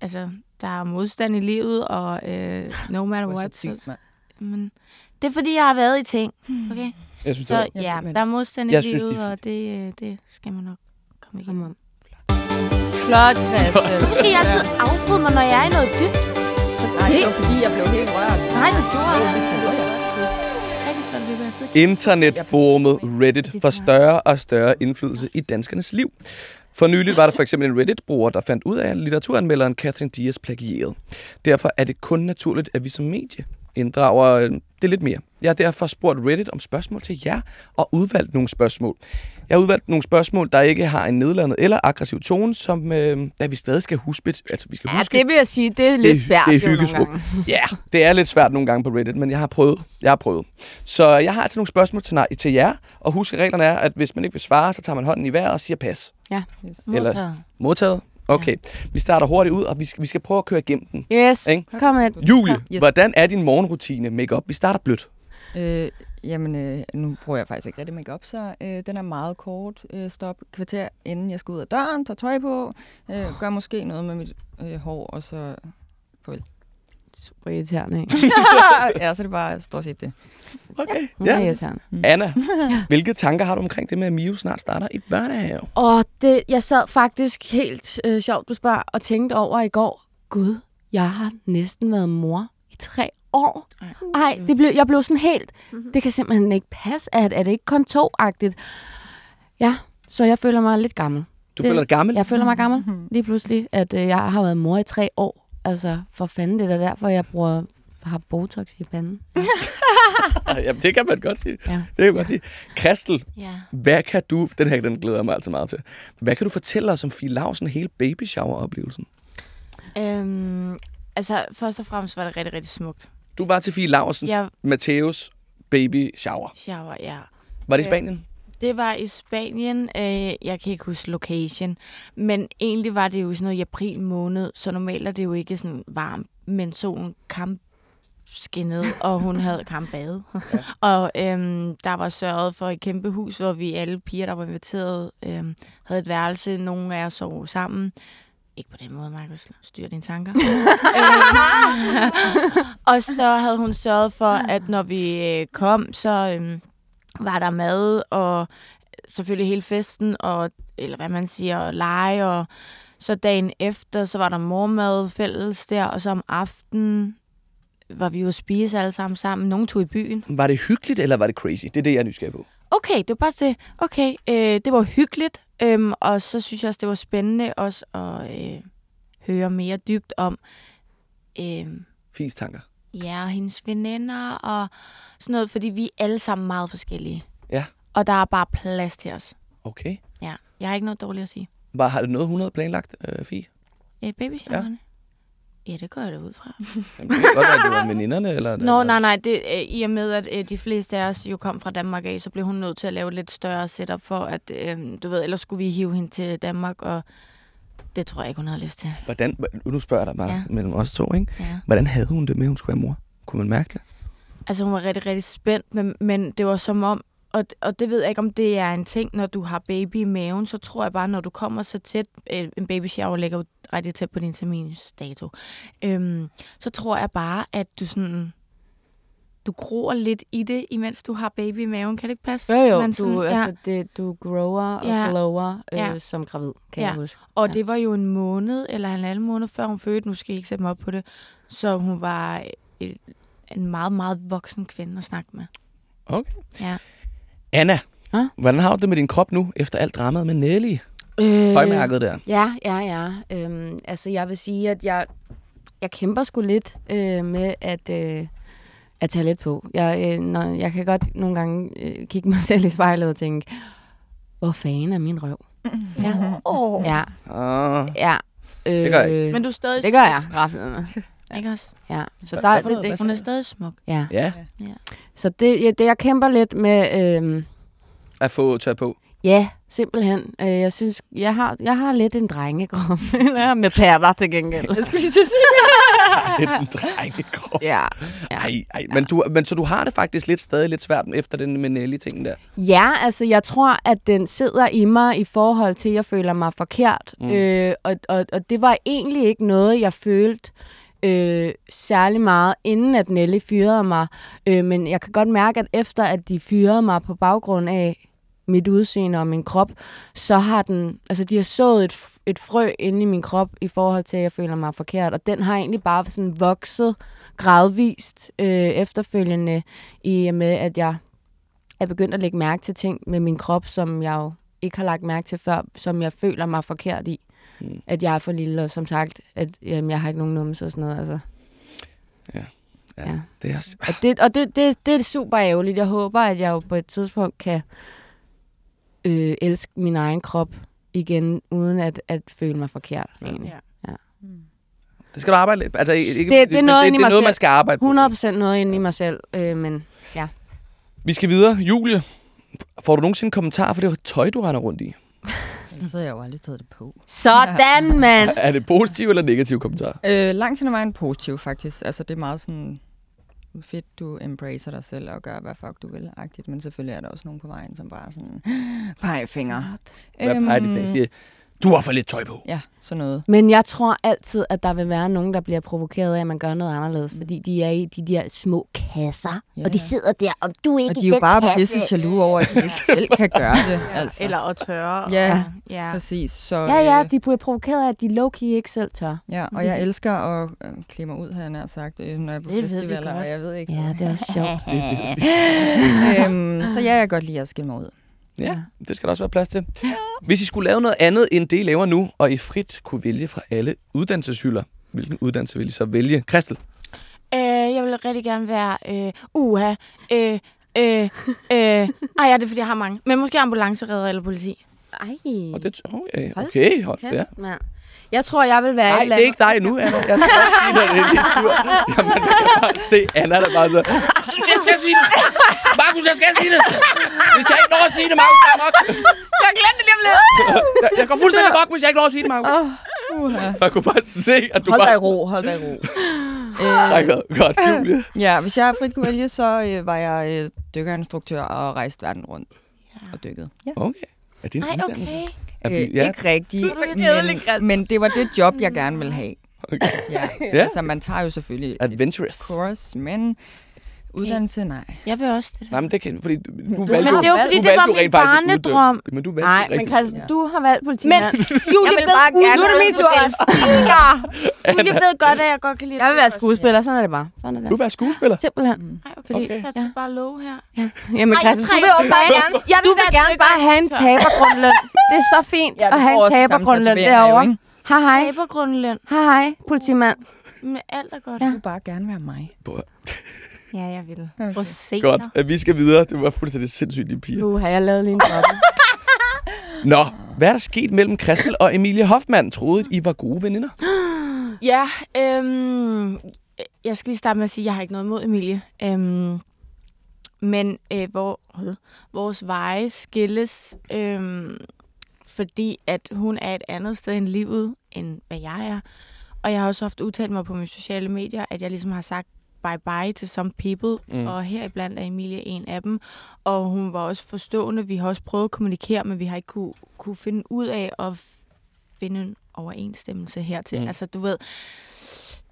altså, der er modstand i livet, og øh, no matter er what. så men, det er fordi, jeg har været i ting. Okay? Jeg synes, det Så var... Ja, ja, der er modstand i Jeg synes, livet, det er og det, øh, det skal man nok komme Kom igennem. on. Flot, Christel. Hvorfor skal jeg altid afbryde mig, når jeg er i noget dybt? Nej, det var fordi, jeg blev helt rørt. Nej, du gjorde det. Internetforumet Reddit får større og større indflydelse i danskernes liv. For nyligt var der for eksempel en Reddit-bruger, der fandt ud af, at litteraturanmelderen Catherine Diaz plagierede. Derfor er det kun naturligt, at vi som medie inddrager øh, det lidt mere. Jeg har derfor spurgt Reddit om spørgsmål til jer, og udvalgt nogle spørgsmål. Jeg har udvalgt nogle spørgsmål, der ikke har en nedladende eller aggressiv tone, som øh, da vi stadig skal huske, altså vi skal Ja, huske det vil jeg sige, det er lidt Det- svært det er gange. Ja, det er lidt svært nogle gange på Reddit, men jeg har prøvet. Jeg har prøvet. Så jeg har altså nogle spørgsmål til, nej, til jer, og husk, at reglerne er, at hvis man ikke vil svare, så tager man hånden i vejret og siger pas. Yes. Eller- Modtaget. Modtaget? Okay. Vi starter hurtigt ud, og vi skal, vi skal prøve at køre igennem den. Yes, Ikke? kom med. Julie, Yes. hvordan er din morgenrutine makeup? Vi starter blødt. Øh, jamen, øh, nu bruger jeg faktisk ikke rigtig makeup, så øh, den er meget kort. Øh, stop kvarter, inden jeg skal ud af døren, tager tøj på, øh, gør måske noget med mit øh, hår, og så... Super irriterende, ikke? ja, så er det bare stort set det. Okay. Er Ja. irriterende. Anna, hvilke tanker har du omkring det med, at Mio snart starter i børnehave? Og det, jeg sad faktisk helt øh, sjovt, du spørger, og tænkte over i går, Gud, jeg har næsten været mor i tre år. Ej, det blev, jeg blev sådan helt, det kan simpelthen ikke passe, at er det ikke kontoragtigt? Ja, så jeg føler mig lidt gammel. Du Det- føler dig gammel? Jeg føler mig gammel lige pludselig, at øh, jeg har været mor i tre år. Altså, for fanden, det er derfor, jeg bruger, har Botox i panden. Jamen, det kan man godt sige. Ja. Det kan man godt sige. Kristel, Ja. hvad kan du... Den her, den glæder jeg mig altså meget til. Hvad kan du fortælle os om Fie Lausen, hele baby shower-oplevelsen? Øhm, altså, først og fremmest var det rigtig, rigtig smukt. Du var til Fie Lausens Jeg Matteus baby shower. shower, ja. Var det i Ja. Spanien? Det var i Spanien. Øh, jeg kan ikke huske location. Men egentlig var det jo sådan noget i april måned, så normalt er det jo ikke sådan varmt. Men solen kamp skinnede, og hun havde kampbade. Ja. og øhm, der var sørget for et kæmpe hus, hvor vi alle piger, der var inviteret, øhm, havde et værelse. Nogle af os sov sammen. Ikke på den måde, Markus. Styr dine tanker. Øhm, og så havde hun sørget for, at når vi øh, kom, så øhm, var der mad, og selvfølgelig hele festen, og, eller hvad man siger, lege, og så dagen efter, så var der mormad fælles der, og så om aftenen var vi jo at spise alle sammen sammen. Nogle tog i byen. Var det hyggeligt, eller var det crazy? Det er det, jeg er nysgerrig på. Okay, det var bare det. Okay, øh, det var hyggeligt, øhm, og så synes jeg også, det var spændende også at øh, høre mere dybt om øh, Fies tanker. ja, hendes veninder og sådan noget, fordi vi er alle sammen meget forskellige. Ja. Og der er bare plads til os. Okay. Ja, jeg har ikke noget dårligt at sige. Var, har det noget, hun havde planlagt, øh, Fie? Øh, babyshowerne? Ja. Ja, det går jeg da ud fra. Jamen, det kan godt være, at det var veninderne, eller... Nå, eller- nej, nej. Det, øh, I og med, at øh, de fleste af os jo kom fra Danmark af, så blev hun nødt til at lave et lidt større setup for, at, øh, du ved, ellers skulle vi hive hende til Danmark, og det tror jeg ikke, hun havde lyst til. Hvordan, nu spørger jeg dig bare. Ja. mellem os to, ikke? Ja. Hvordan havde hun det med, at hun skulle være mor? Kunne man mærke det? Altså, hun var rigtig, rigtig spændt, men, men det var som om, og, og det ved jeg ikke, om det er en ting, når du har baby i maven, så tror jeg bare, når du kommer så tæt, øh, en baby shower ligger jo rigtig tæt på din terminsdato, øhm, så tror jeg bare, at du sådan, du gror lidt i det, imens du har baby i maven. Kan det ikke passe? Jo, jo, Man du, sådan, ja. altså, det, du grower og Ja. glower øh, Ja. som gravid, kan Ja. jeg huske. Og Ja. det var jo en måned, eller en halv måned, før hun fødte. Nu skal jeg ikke sætte mig op på det. Så hun var et, en meget, meget voksen kvinde at snakke med. Okay. Ja. Anna, Ja? hvordan har du det med din krop nu, efter alt dramaet med Nelly? Øh, Højmærket der. Ja, ja, ja. Øhm, altså, jeg vil sige, at jeg jeg kæmper sgu lidt øh, med at, øh, at tage lidt på. Jeg, øh, når, jeg kan godt nogle gange øh, kigge mig selv i spejlet og tænke, hvor fanden er min røv? Ja. Oh. Ja, Ah, ja. Øh, Det gør jeg Men du er stadig Det gør jeg. Ikke også? Ja, så der, det, det, Hun er stadig smuk. ja. ja, Så det, ja, det, jeg kæmper lidt med, øh, at få taget på. ja, simpelthen. Øh, jeg synes, jeg har, jeg har lidt en drengekrop. Eller med patter til gengæld. Jeg skulle lige til at sige. Lidt en drengekrop. Ja. Ej, ej, men, du, men så du har det faktisk lidt stadig lidt svært efter den med Nelly-ting der. Ja, altså jeg tror, at den sidder i mig i forhold til, at jeg føler mig forkert. Mm. Mm. Øh, og, og, og det var egentlig ikke noget, jeg følte øh, øh, særlig meget, inden at Nelly fyrede mig. Øh, men jeg kan godt mærke, at efter at de fyrede mig på baggrund af mit udseende og min krop, så har den, altså de har sået et, et frø inde i min krop i forhold til, at jeg føler mig forkert. Og den har egentlig bare sådan vokset gradvist øh, efterfølgende i og med, at jeg er begyndt at lægge mærke til ting med min krop, som jeg jo ikke har lagt mærke til før, som jeg føler mig forkert i. Mm. Mm. At jeg er for lille, og som sagt, at jamen, jeg har ikke nogen numse og sådan noget. Altså. Ja. Ja. Det er, Og, det, og det, det, det er super ærgerligt. Jeg håber, at jeg jo på et tidspunkt kan øh, elske min egen krop igen, uden at, at føle mig forkert. Ja. egentlig. det skal du arbejde lidt. Altså, ikke, Det- det er men noget det, det er noget, man skal arbejde på. 100% noget inde i mig selv, øh, men Vi skal videre. Julie, får du nogensinde kommentarer for det tøj, du render rundt i? Så har jeg jo aldrig taget det på. sådan, mand! Er det positive eller negative kommentarer? Øh, langt hen ad vejen positiv, faktisk. Altså, det er meget sådan fedt, du embracer dig selv og gør, hvad fuck du vil, agtigt. Men selvfølgelig er der også nogen på vejen, som bare sådan pegefinger. Hvad peger de fast? Siger, Du har for lidt tøj på. Ja, sådan noget. Men jeg tror altid, at der vil være nogen, der bliver provokeret af, at man gør noget anderledes, fordi de er i de der små kasser, Ja, og de ja. sidder der, og du er ikke Og de er jo bare pisse jaloux over, at de ikke selv kan gøre det. Altså. Eller at tørre. Ja. Og, ja. Præcis. Så, Ja, ja, øh, de bliver provokeret af, at de low-key ikke selv tør. ja, og jeg elsker at øh, klæde mig ud, har jeg nær sagt, øh, når jeg er på Det festivaler, og jeg ved ikke. Ja, det er også sjovt. øhm, så ja, jeg kan godt lide at skille mig ud. Ja, det skal der også være plads til. Hvis I skulle lave noget andet end det, I laver nu, og I frit kunne vælge fra alle uddannelseshylder, hvilken uddannelse vil I så vælge? Kristel? Øh, jeg vil rigtig gerne være øh, uha. Øh, øh, øh. Ej, ja, det er fordi, jeg har mange. Men måske ambulanceredder eller politi. Ej, Og det, okay, Hold okay, hold, ja. mand. Jeg tror, jeg vil være Nej, et det eller er ikke dig nu, Anna. Jeg skal også sige noget, det er din tur. Jamen, jeg kan bare se Anna, der bare så... Jeg skal sige det! Markus, jeg skal sige det! Hvis jeg ikke når at sige det, Markus, er jeg nok. Jeg glemte det lige om lidt. Jeg, jeg går fuldstændig bok, hvis jeg ikke når at sige det, Markus. Uh-huh. Jeg kunne bare se, at du Hold dig i bare... ro, hold dig ro. Ej, godt, godt, Julie. Ja, hvis jeg frit kunne vælge, så øh, var jeg øh, dykkerinstruktør og rejste verden rundt og dykket. Ja. Okay. Er det en Ej, okay. Øh, ja, Ikke rigtigt, Du men, men det var det job, jeg gerne ville have. okay. Ja. Ja. Altså, man tager jo selvfølgelig et Adventurous. course, men uddannelse, nej. Jeg vil også det. Nej, men det kan... Fordi du, du valgte Men jo, det var fordi, du det valgte var jo min barnedrøm. Men du valgte Nej, men Christian, Ja. du har valgt politi. Men Julie vil ved, bare gerne nu er det min tur. Julie ved godt, at jeg godt kan lide Jeg vil være skuespiller, sådan er det bare. Sådan er Du det. vil være skuespiller? Simpelthen. Nej, okay. Okay. okay. Jeg skal bare love her. Jamen, Ej, Christian, jeg du vil jo bare gerne, Jeg du vil gerne bare have en tabergrundløn. Det er så fint Ja, at have en tabergrundløn derovre. Hej, hej. Tabergrundløn Hej, hej, politimand. med alt er godt. Ja. Du vil bare gerne være mig. Ja, jeg vil. Okay. Prøv at se Godt, vi skal videre. Det var fuldstændig sindssygt, de piger. Nu har jeg lavet lige en. Nå, hvad er der sket mellem Christel og Emilie Hoffmann? Troede I var gode veninder? Ja, øhm, jeg skal lige starte med at sige, at jeg har ikke noget mod Emilie. Øhm, men øh, hvor, øh, vores veje skilles, øhm, fordi at hun er et andet sted i livet, end hvad jeg er. Og jeg har også ofte udtalt mig på mine sociale medier, at jeg ligesom har sagt bye-bye til some people, Mm. og heriblandt er Emilie en af dem. Og hun var også forstående. Vi har også prøvet at kommunikere, men vi har ikke kunne, kunne finde ud af at finde en overensstemmelse hertil. Mm. Mm. Altså, du ved...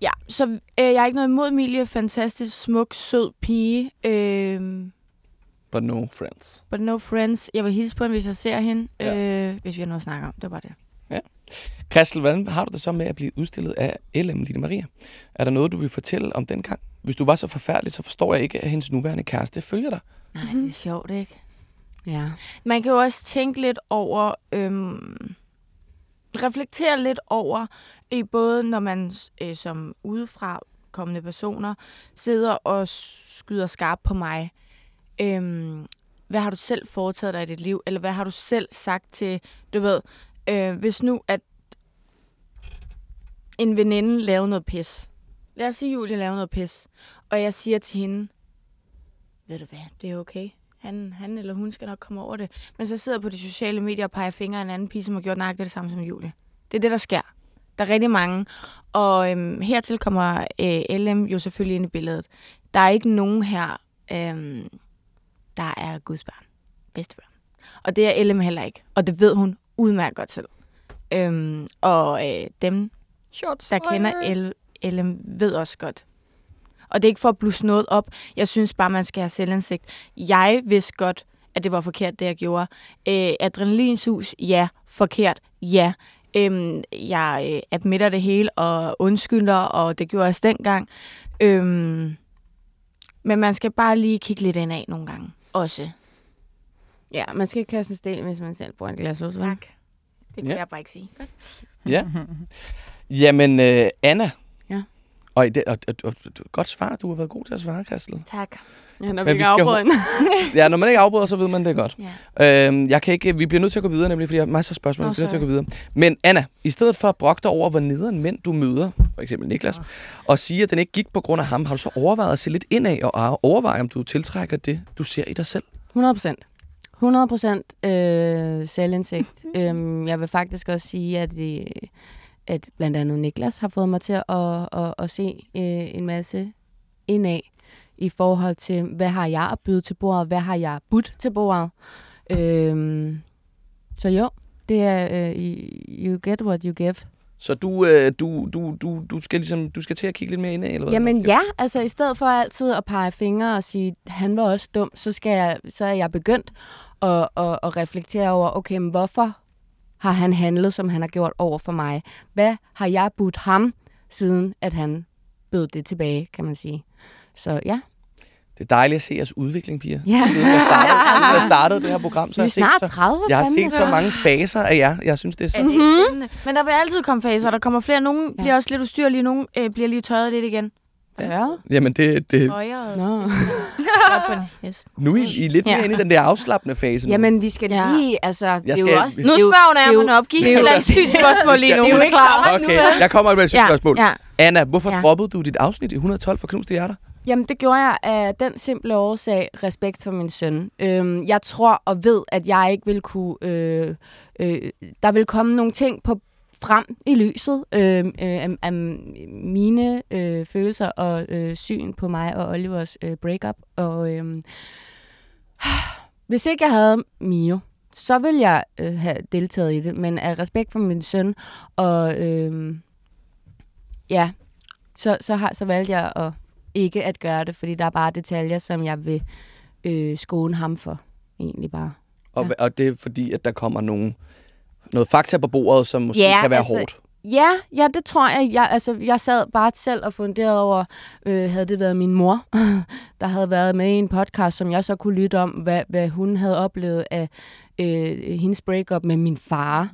Ja, så øh, jeg har ikke noget imod Emilie. Fantastisk, smuk, sød pige. Øh, But no friends. but no friends. Jeg vil hilse på hende, hvis jeg ser hende. Ja. Ja. Øh, hvis vi har noget at snakke om. Det var bare det. Christel, hvordan har du det så med at blive udstillet af LM Line Maria? Er der noget, du vil fortælle om den gang? Hvis du var så forfærdelig, så forstår jeg ikke, at hendes nuværende kæreste følger dig. Nej, det er sjovt, ikke? Ja. Man kan jo også tænke lidt over, øhm, reflektere lidt over, i både når man øh, som udefra kommende personer sidder og skyder skarpt på mig. Øhm, hvad har du selv foretaget dig i dit liv? Eller hvad har du selv sagt til, du ved, øh, hvis nu at en veninde lavede noget pis. Lad os sige, Julie lavede noget pis. Og jeg siger til hende, ved du hvad, det er okay. Han, han eller hun skal nok komme over det. Men så sidder jeg på de sociale medier og peger fingre af en anden pige, som har gjort nøjagtigt det samme som Julie. Det er det, der sker. Der er rigtig mange. Og øhm, hertil kommer øh, LM jo selvfølgelig ind i billedet. Der er ikke nogen her, øhm, der er Guds børn. Og det er LM heller ikke. Og det ved hun udmærket godt selv. Øhm, og øh, dem, Shots der kender L- LM, ved også godt. Og det er ikke for at blusse noget op. Jeg synes bare, man skal have selvindsigt. Jeg vidste godt, at det var forkert, det jeg gjorde. Øh, adrenalinsus, ja. Forkert, ja. Øhm, jeg øh, admitter det hele og undskylder, og det gjorde jeg også dengang. Øhm, men man skal bare lige kigge lidt ind af nogle gange. Også. Ja, man skal ikke kaste med sten, hvis man selv bruger et glas hos, vel? Tak. Det kunne Ja. jeg bare ikke sige. Godt. Ja. Jamen, øh, Anna. Ja. Og, det, og, og, og, godt svar. Du har været god til at svare, Christel. Tak. Ja, når Men vi skal afbryder hende. Ja, når man ikke afbryder, så ved man det godt. Ja. Øhm, jeg kan ikke, vi bliver nødt til at gå videre, nemlig fordi jeg har masser af spørgsmål. Nå, vi bliver nødt til at gå videre. Men Anna, i stedet for at brokke dig over, hvor nederen mænd du møder, for eksempel Niklas, og sige, at den ikke gik på grund af ham, har du så overvejet at se lidt indad og overveje, om du tiltrækker det, du ser i dig selv? 100 procent. 100 procent øh, selvindsigt. øhm, jeg vil faktisk også sige, at, øh, at blandt andet Niklas har fået mig til at, at, at, at se øh, en masse indad i forhold til, hvad har jeg at byde til bordet, hvad har jeg budt til bordet. Øhm, så jo, det er, øh, you get what you give. Så du, øh, du, du, du, du, skal ligesom, du skal til at kigge lidt mere indad, eller hvad? Jamen ja, altså i stedet for altid at pege fingre og sige, han var også dum, så, skal jeg, så er jeg begyndt at, at, at reflektere over, okay, men hvorfor har han handlet, som han har gjort over for mig? Hvad har jeg budt ham, siden at han bød det tilbage, kan man sige. Så ja. Det er dejligt at se jeres udvikling, piger. Ja. Siden jeg startede, siden jeg startede det her program, så Vi har jeg set så, 30. jeg har set så mange faser af jer. Jeg synes, det er så... Spændende? Men der vil altid komme faser. Der kommer flere. Nogle Ja. bliver også lidt ustyrlige. Nogle øh, bliver lige tørret lidt igen. Ja. Jamen, det, det, Højere. Nå. Nu er I, I lidt mere Ja. inde i den der afslappende fase nu. Jamen, vi skal Ja. lige, altså, det er skal- jo også... Nu er spørger hun er jo- ærmerne op. Giv det er et eller andet sygt spørgsmål lige nu. Det er Hun jo ikke klar. Okay, jeg kommer med et ja. spørgsmål. Ja. Anna, hvorfor Ja. droppede du dit afsnit i 112 for knuste hjerter? Jamen, det gjorde jeg af den simple årsag, respekt for min søn. Øhm, jeg tror og ved, at jeg ikke vil kunne... Øh, øh, der vil komme nogle ting på frem i lyset øh, øh, af, af mine øh, følelser og øh, syn på mig og Olivers øh, breakup. Og øh, hvis ikke jeg havde Mio, så ville jeg øh, have deltaget i det, men af respekt for min søn og øh, ja, så, så, har, så valgte jeg at ikke at gøre det, fordi der er bare detaljer, som jeg vil øh, skåne ham for, egentlig bare. Og, Ja. og det er fordi, at der kommer nogle, noget fakta på bordet, som måske Ja, kan være altså, hårdt. Ja, ja, det tror jeg. Jeg, altså, jeg sad bare selv og funderede over, øh, havde det været min mor, der havde været med i en podcast, som jeg så kunne lytte om, hvad, hvad hun havde oplevet af øh, hendes breakup med min far,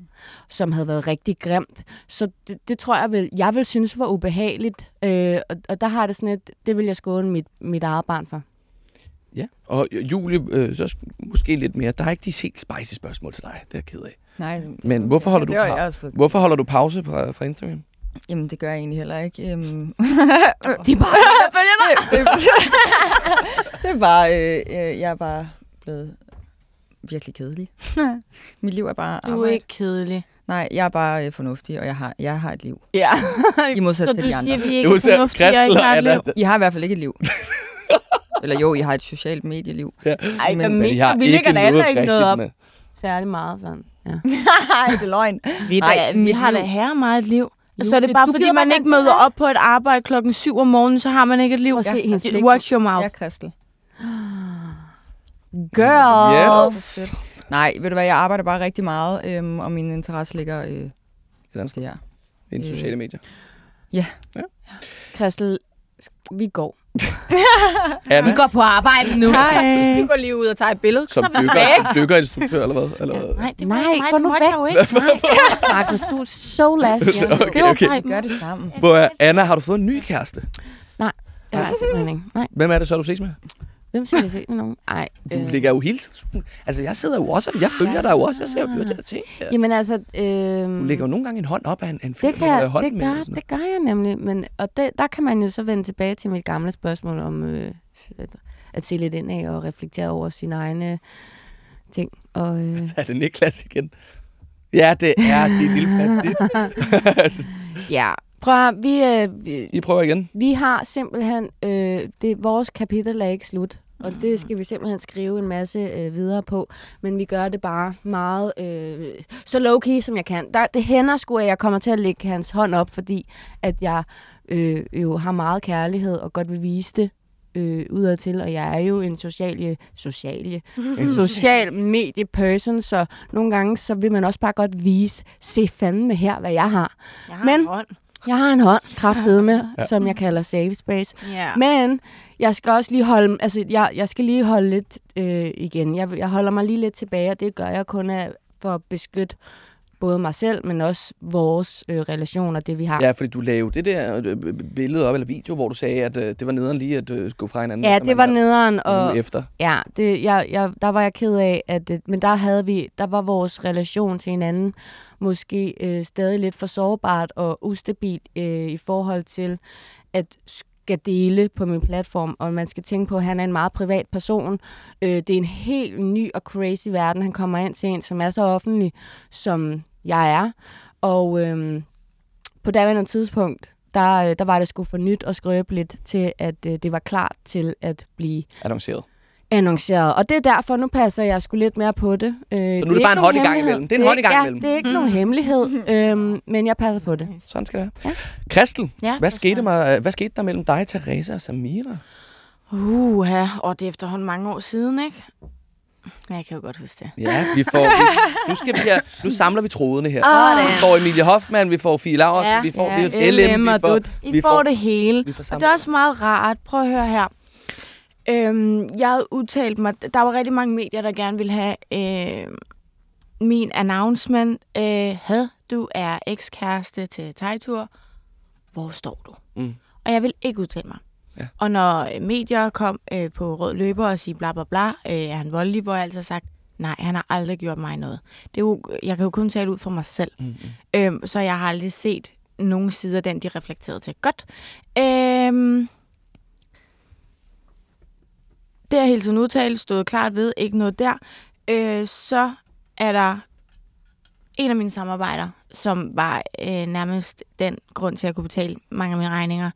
som havde været rigtig grimt. Så det, det tror jeg vil, jeg vil synes var ubehageligt. Øh, og, og der har det sådan et, det vil jeg skåne mit, mit eget barn for. Ja. Og Julie, øh, så sk- måske lidt mere. Der er ikke de helt spicy spørgsmål til dig. Det er jeg ked af. Nej, det- Men hvorfor holder, du, jeg pa- også hvorfor holder du pause på, fra Instagram? Jamen, det gør jeg egentlig heller ikke. Øhm, De er bare, det, det, det er bare, øh, øh, jeg er bare blevet virkelig kedelig. Mit liv er bare Du er arbejde. ikke kedelig. Nej, jeg er bare øh, fornuftig, og jeg har, jeg har et liv. Ja. I modsat Så til du de andre. siger, vi ikke Du er fornuftige og Christel ikke har et liv. I har i hvert fald ikke et liv. Eller jo, I har et socialt medieliv. Ja. Ej, Men- men, I har vi ligger da heller ikke noget op særlig meget sådan. Ja. Nej, det er løgn. Vi, Nej, da, vi har da liv- her meget et liv. Og så er det bare, du fordi man ikke møder op på et arbejde klokken 7 om morgenen, så har man ikke et liv. At se. Watch your mouth. Ja, Kristel. Girl. Yes. Nej, ved du hvad, jeg arbejder bare rigtig meget, øhm, og min interesse ligger øh, Et andet sted. der. I de Øh, sociale medier. Christel, Vi går. Anna, Vi går på arbejde nu. Hej. Vi går lige ud og tager et billede. som er vi dykker, dykkerinstruktør, eller hvad? Eller hvad? Nej, det Nej, var, nej, gå det nu måtte væk. jeg jo ikke. Nej. Markus, du er so last year. Okay, Det var okay. bare Vi gør det sammen. Hvor er, Anna, har du fået en ny kæreste? Det har jeg simpelthen ikke. Nej, Hvem er det så, du ses med? Hvem skal jeg se med nogen? Ej. Du øh, ligger jo hele tiden. Altså, jeg sidder jo også, jeg følger dig jo også. Jeg ser jo de her ting. Ja. Jamen altså... Øh, Du lægger jo nogle gange en hånd op af en, en fyr, det, kan jeg, hånden det, med, gør, sådan det gør jeg nemlig. Men, og det, der kan man jo så vende tilbage til mit gamle spørgsmål om øh, at, at se lidt indad og reflektere over sine egne ting. Og, øh. Så er det Niklas igen. Ja, det er det lille bandit. ja, prøv at, vi, øh, vi, I prøver igen. Vi har simpelthen, øh, det, vores kapitel er ikke slut, og det skal vi simpelthen skrive en masse øh, videre på, men vi gør det bare meget øh, så low-key, som jeg kan. Der, det hænder sgu, at jeg kommer til at lægge hans hånd op, fordi at jeg øh, jo har meget kærlighed og godt vil vise det øh, udadtil, og jeg er jo en sociale, sociale, social medieperson, så nogle gange så vil man også bare godt vise, se fandme her, hvad jeg har. Jeg har Men- en hånd. Jeg har en hånd, kraftet med, Ja. som jeg kalder safe space. Ja. Men jeg skal også lige holde, altså jeg, jeg skal lige holde lidt øh, igen. Jeg, jeg holder mig lige lidt tilbage, og det gør jeg kun af, for at beskytte både mig selv, men også vores øh, relationer, det vi har. Ja, fordi du lavede det der øh, billede op, eller video, hvor du sagde, at øh, det var nederen lige at øh, gå fra hinanden. ja det var nederen, en og efter. ja, det, jeg, jeg, der var jeg ked af, at, øh, men der havde vi, der var vores relation til hinanden måske øh, stadig lidt for sårbart og ustabilt øh, i forhold til at skal dele på min platform, og man skal tænke på, at han er en meget privat person. Øh, det er en helt ny og crazy verden, han kommer ind til en, som er så offentlig, som jeg er. Og øh, på daværende tidspunkt, der, øh, der var det sgu for nyt og skrøbeligt til, at øh, det var klart til at blive Annonceret. annonceret. Og det er derfor, nu passer jeg sgu lidt mere på det. Øh, så nu er det bare en hånd i gang imellem. Det er en hånd i gang ja, imellem. det er ikke nogen hemmelighed, øhm, men jeg passer på det. Sådan skal det Ja. være. Kristel, Ja, hvad skete, mig, hvad skete der mellem dig, Teresa og Samira? Uha, og det er efterhånden mange år siden, ikke? Jeg kan jo godt huske det. Ja, vi får, vi, nu, skal vi her, nu samler vi trådene her. Ah. Vi får Emilie Hoffmann, vi får Fie Laursen, Ja. vi får Ja, vi, LM, LM vi får. I vi får, det hele. Vi får Og det er også meget rart. Prøv at høre her. Øhm, jeg havde udtalt mig, der var rigtig mange medier, der gerne ville have øh, min announcement. Øh, had, du er ekskæreste til Tejtur. Hvor står du? Mm. Og jeg vil ikke udtale mig. Ja. Og når medier kom øh, på rød løber og sige bla bla bla, øh, er han voldelig, hvor jeg altid har sagt, nej, han har aldrig gjort mig noget. Det er jo, jeg kan jo kun tale ud for mig selv. Mm, mm. Øhm, så jeg har aldrig set nogen side af den, de reflekterede til. Godt. Øhm, det er hele tiden udtalt, stået klart ved, ikke noget der. Øh, så er der en af mine samarbejder, som var øh, nærmest den grund til, at jeg kunne betale mange af mine regninger.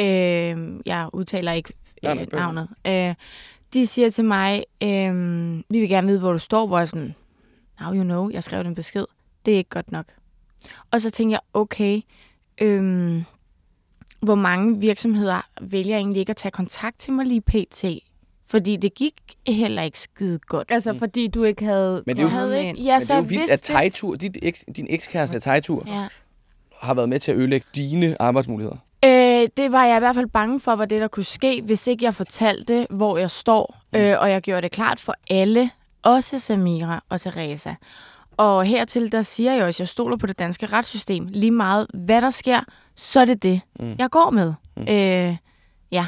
Øh, jeg udtaler ikke Nej, nej, øh, bøh. navnet. Øh, de siger til mig, øh, vi vil gerne vide, hvor du står, hvor jeg sådan, now you know, jeg skrev den besked. Det er ikke godt nok. Og så tænkte jeg, okay, øhm, hvor mange virksomheder vælger egentlig ikke at tage kontakt til mig lige pt. Fordi det gik heller ikke skide godt. Altså, fordi du ikke havde... Men det er jo- havde ikke, ja, Men det så er jo vildt, at Tejtur, dit eks, din ekskæreste Tejtur, Ja. har været med til at ødelægge dine arbejdsmuligheder. Øh, det var jeg i hvert fald bange for, var det, der kunne ske, hvis ikke jeg fortalte, hvor jeg står. Mm. Øh, og jeg gjorde det klart for alle, også Samira og Teresa. Og hertil, der siger jeg også, at jeg stoler på det danske retssystem. Lige meget, hvad der sker, så er det det, Mm. jeg går med. Mm. Øh, ja.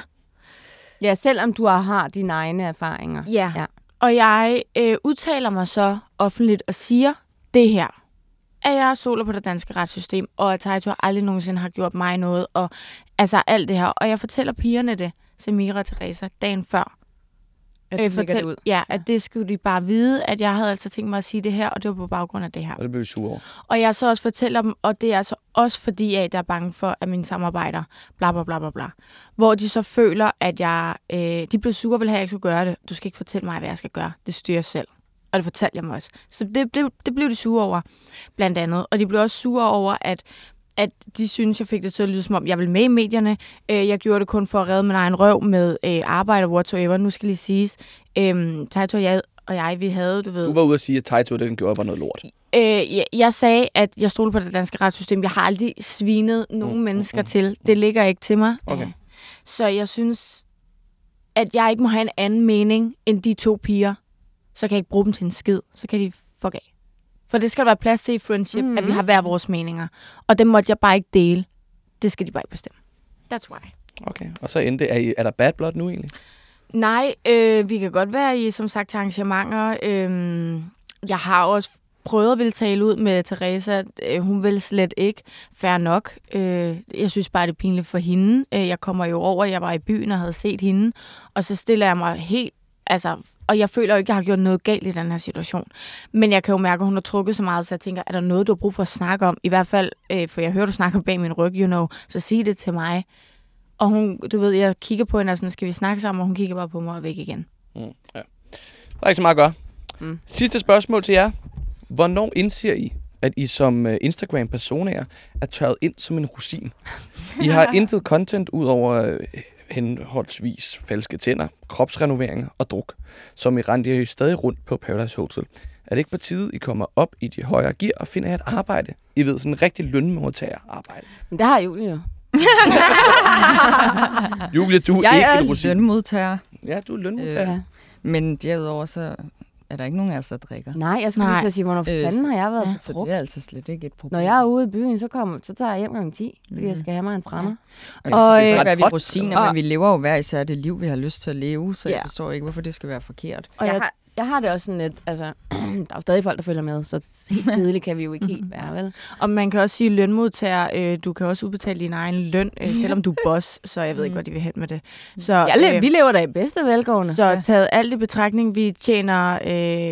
Ja, selvom du har, har dine egne erfaringer. Ja. Ja. Og jeg øh, udtaler mig så offentligt og siger det her. At jeg stoler på det danske retssystem, og at Taito aldrig nogensinde har gjort mig noget. Og altså alt det her. Og jeg fortæller pigerne det, Samira og Teresa, dagen før. At du lægger det ud. ja, at det skulle de bare vide, at jeg havde altså tænkt mig at sige det her, og det var på baggrund af det her. Og det blev sure over. Og jeg så også fortæller dem, og det er altså også fordi, at jeg er bange for, at mine samarbejder, bla bla bla bla bla. Hvor de så føler, at jeg, øh, de blev sure vil have, at jeg skulle gøre det. Du skal ikke fortælle mig, hvad jeg skal gøre. Det styrer jeg selv. Og det fortalte jeg mig også. Så det, det, det blev de sure over, blandt andet. Og de blev også sure over, at at de synes, jeg fik det til at lyde som om, jeg vil med i medierne. Øh, jeg gjorde det kun for at redde min egen røv med øh, arbejde whatsoever. Nu skal lige siges, øh, Taito og jeg, og jeg, vi havde, du ved... Du var ude at sige, at det den gjorde, var noget lort. Øh, jeg, jeg sagde, at jeg stoler på det danske retssystem. Jeg har aldrig svinet nogen Mm, mm, mennesker mm, mm, til. Det ligger ikke til mig. Okay. Øh, Så jeg synes, at jeg ikke må have en anden mening end de to piger. Så kan jeg ikke bruge dem til en skid. Så kan de fuck af. For det skal der være plads til i friendship, mm-hmm. at vi har hver vores meninger. Og dem måtte jeg bare ikke dele. Det skal de bare ikke bestemme. That's why. Okay. Og så endte, er, I, er der bad blood nu egentlig? Nej, øh, vi kan godt være i, som sagt, til arrangementer. Øh, jeg har også prøvet at ville tale ud med Teresa. Øh, hun vil slet ikke. Færre nok. Øh, jeg synes bare, det er pinligt for hende. Øh, jeg kommer jo over, jeg var i byen og havde set hende. Og så stiller jeg mig helt... Altså, og jeg føler jo ikke, at jeg har gjort noget galt i den her situation. Men jeg kan jo mærke, at hun har trukket så meget, så jeg tænker, er der noget, du har brug for at snakke om? I hvert fald, øh, for jeg hører, du snakker bag min ryg, you know. Så sig det til mig. Og hun, du ved, jeg kigger på hende og sådan, skal vi snakke sammen? Og hun kigger bare på mig og væk igen. Mm, ja. Der er ikke så meget at gøre. Mm. Sidste spørgsmål til jer. Hvornår indser I, at I som uh, Instagram-personer er tørret ind som en rosin? I har intet content ud over uh, henholdsvis falske tænder, kropsrenoveringer og druk, som I render I stadig rundt på Paradise Hotel. Er det ikke på tide, I kommer op i de højere gear og finder jer et arbejde? I ved, sådan en rigtig lønmodtager arbejde. Men det har Julie jo. Julie, du er Jeg ikke er en rosin. lønmodtager, Ja, du er lønmodtager. Ja. men derudover så er der ikke nogen af os, der drikker. Nej, jeg skulle lige sige, hvornår Øh, fanden har jeg været ja, på Så druk? det er altså slet ikke et problem. Når jeg er ude i byen, så, kommer, så tager jeg hjem kl. 10, fordi jeg skal have mig en fremmer. Og, Og, og det øh, kan være, vi er rosiner, Og- men vi lever jo hver især det liv, vi har lyst til at leve, så jeg Ja. forstår ikke, hvorfor det skal være forkert. Og Jeg jeg, jeg har det også sådan lidt, altså, der er jo stadig folk, der følger med, så helt kedeligt kan vi jo ikke helt være, vel? Og man kan også sige lønmodtager, øh, du kan også udbetale din egen løn, øh, selvom du er boss, så jeg ved ikke, hvor de vil hen med det. Så, Jeg le- vi lever da i bedste velgående. så taget alt i betragtning, vi tjener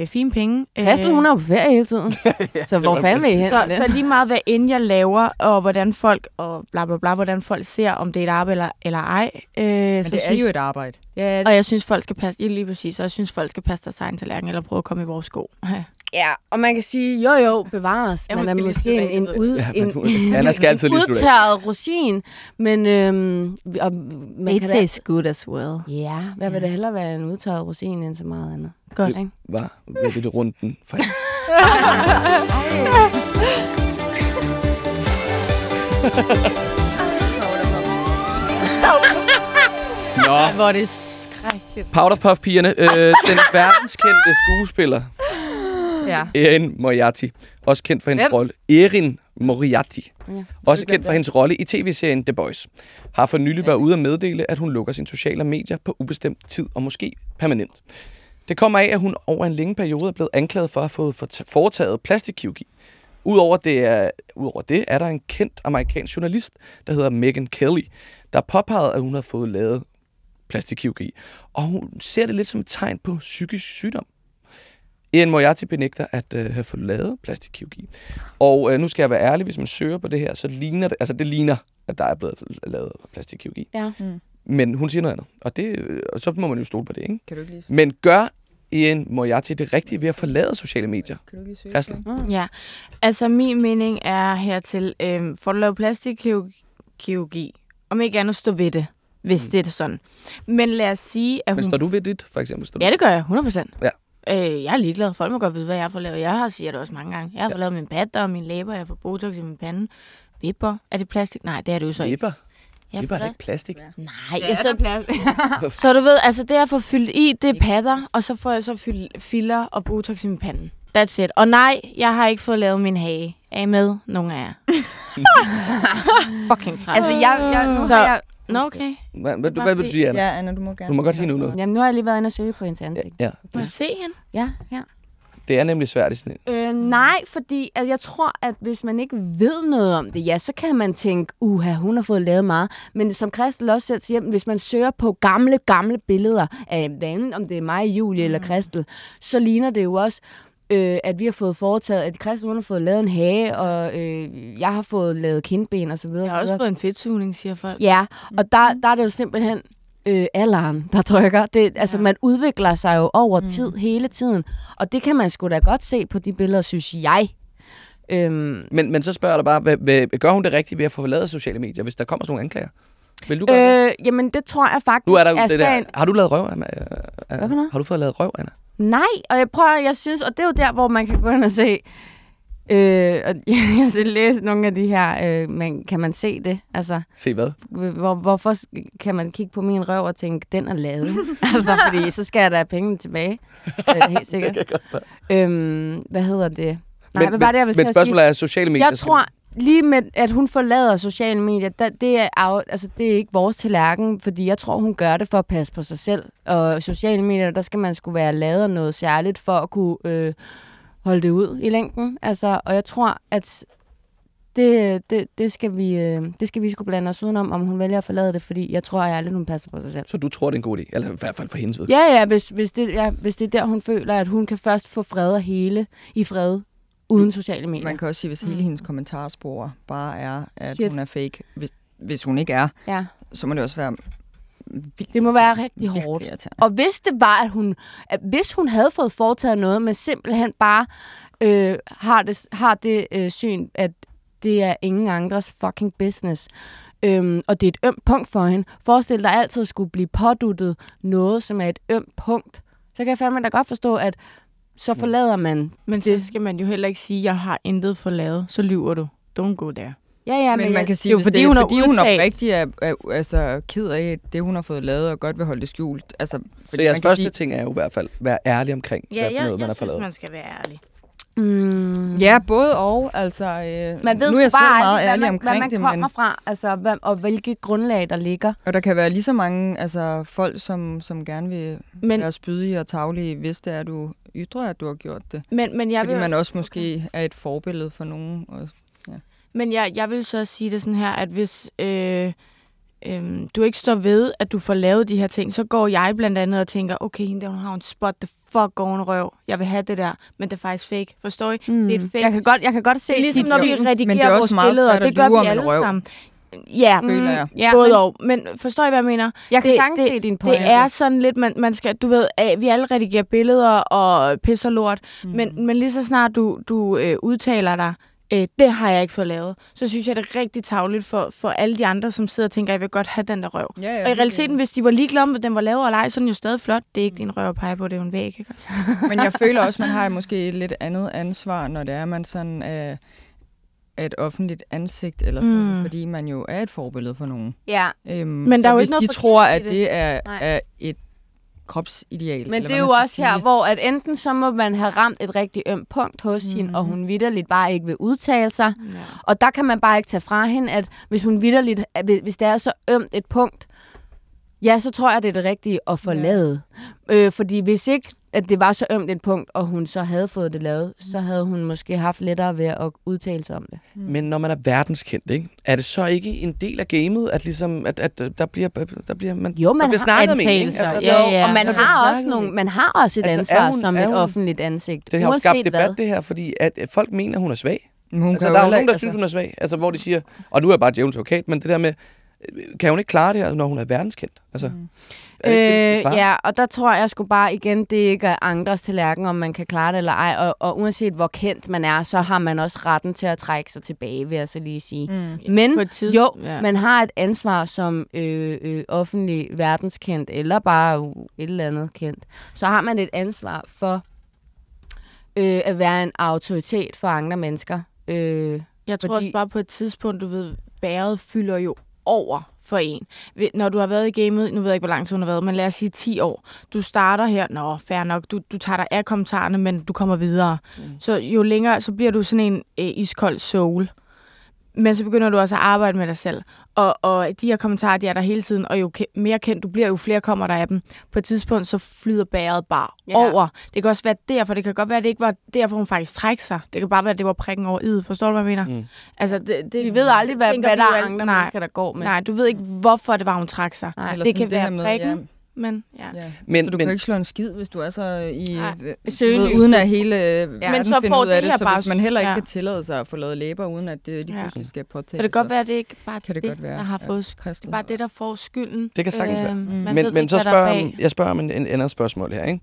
øh, fine penge. Kastel, hun er jo på ferie hele tiden. så hvor fanden vil I hen så, så lige meget, hvad end jeg laver, og hvordan folk, og bla bla bla, hvordan folk ser, om det er et arbejde eller, eller ej. Øh, Men så det er synes, jo et arbejde. Ja, Og jeg synes, folk skal passe, ja, lige præcis, og jeg synes, folk skal passe deres egen tallerken, eller prøve at komme i vores sko. ja, og man kan sige, jo jo, bevares. Jeg er man er måske lidt måske en, en, ud, Ja, en, du- Anna skal altid af. udtørret rosin, men øhm, og, man It kan da, tastes good as well. Ja, hvad vil det hellere være en udtørret rosin end så meget andet? Godt. Ikke? Var ved det runden for jer. Nå, Hvor er det skrækkeligt. Powderpuff-pigerne. Øh, den verdenskendte skuespiller, Ja. Erin Moriarty. Også kendt for hendes Hvem? rolle. Erin Moriarty. Ja. Også kendt for hendes rolle i tv-serien The Boys. Har for nylig været ude at meddele, at hun lukker sine sociale medier på ubestemt tid og måske permanent. Det kommer af, at hun over en længe periode er blevet anklaget for at have fået foretaget plastikkirurgi. Udover det, er, udover det er der en kendt amerikansk journalist, der hedder Megan Kelly, der påpegede, at hun har fået lavet plastikkirurgi. Og hun ser det lidt som et tegn på psykisk sygdom. Ian Moriarty benægter at øh, have fået lavet plastikkirurgi. Og øh, nu skal jeg være ærlig, hvis man søger på det her, så ligner det, altså det ligner, at der er blevet lavet plastikkirurgi. Ja. Mm. Men hun siger noget andet. Og, det, øh, og så må man jo stole på det, ikke? Kan du ikke lige, Men gør Ian Moriarty det rigtige ved at forlade sociale medier? kan du ikke lige søge Christel? det? Mm. Ja, altså min mening er hertil, øh, for at lave plastikkirurgi, om ikke andet stå ved det, hvis mm. det er sådan. Men lad os sige, at Men hun... står du ved dit, for eksempel? Står du? Ja, det gør jeg, 100%. Ja. Øh, jeg er ligeglad. Folk må godt vide, hvad jeg har fået lavet. Jeg har siger det også mange gange. Jeg har fået lavet min patter og mine læber. Jeg har fået botox i min pande. Vipper. Er det plastik? Nej, det er det jo så ikke. Vipper? Jeg Vipper er da ikke plastik. Nej, jeg så, så du ved, altså det jeg får fyldt i, det er patter, og så får jeg så fyldt filler og botox i min pande. That's it. Og nej, jeg har ikke fået lavet min hage. Er I med? Nogle af jer. Fucking træt. Altså, jeg, jeg, nu Så- har jeg, Nå, okay. Hvad, hvad, hvad vil du sige, Anna? Ja, Anna, du må gerne. Du må godt sige nu noget. jamen, nu har jeg lige været inde og søge på hendes ansigt. Ja, Må jeg se hende? Ja, ja. det er nemlig svært i sådan en. Øh, nej, fordi at jeg tror, at hvis man ikke ved noget om det, ja, så kan man tænke, uha, hun har fået lavet meget. Men som Christel også selv siger, hvis man søger på gamle, gamle billeder af hvad om det er mig, Julie mm. eller Christel, så ligner det jo også, øh, at vi har fået foretaget, at Christel hun har fået lavet en hage, og øh, jeg har fået lavet kindben og så videre. Jeg har og så også videre. fået en fedtsugning, siger folk. Ja, og der, der er det jo simpelthen øh, alderen, der trykker. Det, altså, Ja. man udvikler sig jo over tid, hele tiden. Og det kan man sgu da godt se på de billeder, synes jeg. Øhm, Men, men så spørger jeg dig bare, hvad, hvad, gør hun det rigtigt ved at få forladet sociale medier, hvis der kommer sådan nogle anklager? Vil du gøre det? øh, jamen, det tror jeg faktisk Nu er der jo er det der. sagen. Har du lavet røv, Anna? Hvad for noget? Har du fået lavet røv, Anna? Nej, og jeg prøver, jeg synes, og det er jo der, hvor man kan gå ind og se, Øh, og jeg har selv læst nogle af de her, øh, men kan man se det? Altså, Se hvad? hvor, hvorfor kan man kigge på min røv og tænke, den er lavet? altså, fordi så skal jeg da have pengene tilbage. Det er helt sikkert. øhm, hvad hedder det? Nej, men, hvad var det, jeg ville men sige? spørgsmålet er sociale medier. Jeg tror, lige med, at hun forlader sociale medier, der, det, er, af, altså, det er ikke vores tallerken, fordi jeg tror, hun gør det for at passe på sig selv. Og sociale medier, der skal man skulle være lavet noget særligt for at kunne øh, holde det ud i længden. Altså, og jeg tror, at det, det, det, skal vi, øh, det skal vi skulle blande os udenom, om hun vælger at forlade det, fordi jeg tror jeg aldrig, hun passer på sig selv. Så du tror, det er en god idé? Eller i hvert fald for hendes ved. Ja, ja, hvis, hvis, det, ja, hvis det er der, hun føler, at hun kan først få fred og hele i fred, uden sociale medier. Man kan også sige, hvis hele Mm. hendes kommentarspor bare er, at Shit. hun er fake, hvis, hvis hun ikke er, Ja. så må det også være vildt Det må være rigtig hårdt. Og hvis det var, at hun, at hvis hun havde fået foretaget noget, men simpelthen bare øh, har det, har det øh, syn, at det er ingen andres fucking business, øhm, og det er et ømt punkt for hende. Forestil dig altid at skulle blive påduttet noget, som er et ømt punkt. Så kan jeg fandme da godt forstå, at så forlader man. Men så skal man jo heller ikke sige, at jeg har intet forladet. Så lyver du. Don't go there. Ja, ja, men man jeg, kan sige, jo, fordi det er hun har fordi, hun udtalt- oprigtig er, er, altså, ked af det, hun har fået lavet, og godt vil holde det skjult. Altså, Så jeres første sige- ting er jo i hvert fald, være ærlig omkring, hvad for noget man har forladet. man skal være ærlig. mm, Ja, både og. Altså, øh, man ved nu er jeg selv bare meget ærlig man, omkring hvad man det, kommer men, fra, altså, hvad, og hvilke grundlag der ligger. og der kan være lige så mange altså, folk, som, som gerne vil Men, være spydige og tavlige, hvis det er, du ytrer, at du har gjort det. men, men, jeg Fordi vil, man også måske er et forbillede for nogen. Og, men jeg, jeg vil så sige det sådan her, at hvis øh, øh, du ikke står ved, at du får lavet de her ting, så går jeg blandt andet og tænker, okay, hende der, hun har en spot, the fuck går en røv. Jeg vil have det der, men det er faktisk fake. Forstår I? Mm. Det er et fake. Jeg kan godt, jeg kan godt se Det er ligesom, dit når vi redigerer Men det er også vores meget billeder, svært det gør vi alle røv. sammen. Ja, føler jeg. Ja, både men og. Men forstår I, hvad jeg mener? Jeg kan Det- sagtens det- se din pointe. Det er sådan lidt, man, man skal, du ved, at vi alle redigerer billeder og pisser lort, mm. men, men lige så snart du, du øh, udtaler dig, øh, det har jeg ikke fået lavet, så synes jeg, det er rigtig tavligt for, for alle de andre, som sidder og tænker, jeg vil godt have den der røv. ja, ja, Og i realiteten, hvis de var ligeglade om, at den var lavet eller ej, så er den jo stadig flot. Det er ikke din røv at pege på, det er jo en væg, ikke? Men jeg føler også, man har måske et lidt andet ansvar, når det er, man sådan er et offentligt ansigt, eller sådan, Mm. mm. fordi man jo er et forbillede for nogen. Ja, Øhm, Men der er jo hvis ikke de tror, at det. det er, Nej. er et kropsideal. men det er jo også her, sige. hvor at enten så må man have ramt et rigtig ømt punkt hos mm. hende, og hun vidderligt bare ikke vil udtale sig. Ja. Og der kan man bare ikke tage fra hende, at hvis hun vidderligt, hvis- det er så ømt et punkt, ja, så tror jeg, det er det rigtige at forlade. Øh, fordi hvis ikke, at det var så ømt et punkt, og hun så havde fået det lavet, så havde hun måske haft lettere ved at udtale sig om det. Men når man er verdenskendt, ikke? er det så ikke en del af gamet, at, ligesom, at, at der bliver, der bliver man, Jo, der man bliver har snakket om en. Altså, ja, jo, ja. Og man der bliver har, også nogle, man har også et Altså, ansvar hun- som et hun- offentligt ansigt. Det har jo skabt debat, hvad. det her, fordi at at folk mener, hun er svag. Men hun Altså, der er jo nogen, der ikke- synes, hun er svag. Altså, hvor de siger, og nu er jeg bare djævelens advokat, men det der med, øh, kan hun ikke klare det her, når hun er verdenskendt? Altså, Mm. Ikke Øh, ja, og der tror jeg sgu bare igen, det ikke er andres tallerken, om man kan klare det eller ej. Og, og uanset hvor kendt man er, så har man også retten til at trække sig tilbage, vil jeg så lige sige. Mm. Men tidspunkt, jo, ja. man har et ansvar som øh, øh, offentlig verdenskendt, eller bare uh, et eller andet kendt. Så har man et ansvar for øh, at være en autoritet for andre mennesker. Øh, Jeg tror Fordi- også bare på et tidspunkt, du ved, bæret fylder jo over for en. Når du har været i gamet, nu ved jeg ikke, hvor lang tid hun har været, men lad os sige 10 år. Du starter her, nå, fair nok, du, du tager dig af kommentarerne, men du kommer videre. Mm. Så jo længere, så bliver du sådan en øh, iskold soul. Men så begynder du også at arbejde med dig selv. Og, og de her kommentarer, de er der hele tiden, og jo ke- mere kendt du bliver, jo flere kommer der af dem. På et tidspunkt, så flyder bæret bare Ja. ja. over. Det kan også være derfor. Det kan godt være, at det ikke var derfor, hun faktisk trækker sig. Det kan bare være, at det var prikken over i. Forstår du, hvad jeg mener? Mm. Altså, det, det, vi ved aldrig, hvad, hvad der er andre nej, mennesker, der går med. Nej, du ved ikke, hvorfor det var, hun trak sig. Nej. Det kan være med, prikken, men ja. Ja, ja. Men, så du men, kan ikke slå en skid, hvis du er så i... Nej. øh, ved, uden at hele ja. Men så finder får ud af det det, her så bare- hvis man heller ikke ja. kan tillade sig at få lavet læber, uden at det, de Ja. pludselig skal påtale Så det kan godt være, at det ikke bare Kan det det, godt være, der har ja. fået... Det Kristel. er bare det, der får skylden. Det kan sagtens være. Øhm, man men, ved men ikke, så er spørger jeg, jeg spørger om en, en andet spørgsmål her. Ikke?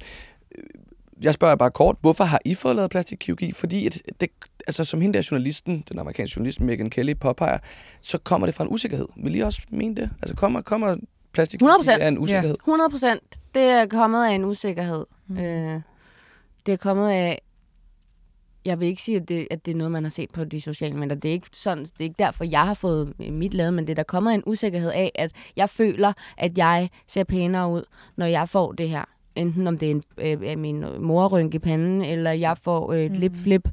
Jeg spørger bare kort, hvorfor har I fået lavet plastikkirurgi? Fordi at det, altså, som hende der journalisten, den amerikanske journalist Megan Kelly påpeger, så kommer det fra en usikkerhed. Vil I også mene det? Altså kommer, kommer plastikkirurgi 100%. af en usikkerhed? 100 procent. Det er kommet af en usikkerhed. Mm. Øh, det er kommet af jeg vil ikke sige, at det, at det er noget, man har set på de sociale medier. Det er ikke sådan, det er ikke derfor, jeg har fået mit lavet, men det er der kommet en usikkerhed af, at jeg føler, at jeg ser pænere ud, når jeg får det her. Enten om det er en, øh, min morrynk i panden, eller jeg får øh, et Mhm. lipflip.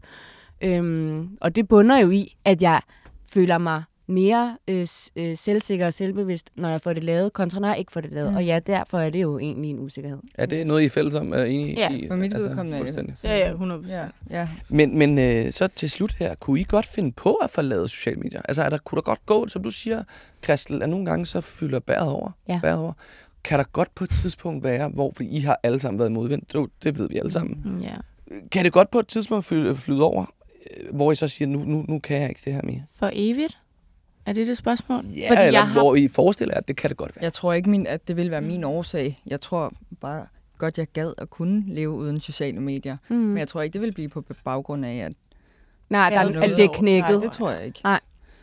Øhm, og det bunder jo i, at jeg føler mig mere øh, øh, selvsikker og selvbevidst, når jeg får det lavet, kontra når jeg ikke får det lavet. Mm. Og ja, derfor er det jo egentlig en usikkerhed. Er det noget, I er fælles om? Er I enige Ja, i? for mit vedkommende er det. Ja, ja, 100 Ja, ja. Men, men øh, så til slut her, kunne I godt finde på at forlade sociale medier? Altså, er der, kunne der godt gå, som du siger, Christel, at nogle gange så fylder bæret over? Ja. Bæret over. Kan der godt på et tidspunkt være, hvor, fordi I har alle sammen været modvendt, det, det ved vi alle sammen. Ja. Kan det godt på et tidspunkt flyde, flyde over, øh, hvor I så siger, nu, nu, nu kan jeg ikke det her mere? For evigt? Er det det spørgsmål? Ja, Fordi eller jeg har- hvor I forestiller jer, at det kan det godt være. Jeg tror ikke, min, at det vil være min årsag. Jeg tror bare godt, jeg gad at kunne leve uden sociale medier. Mm. Men jeg tror ikke, det vil blive på baggrund af, at, Nej, der, er- det at det er knækket. Nej, det tror jeg ikke.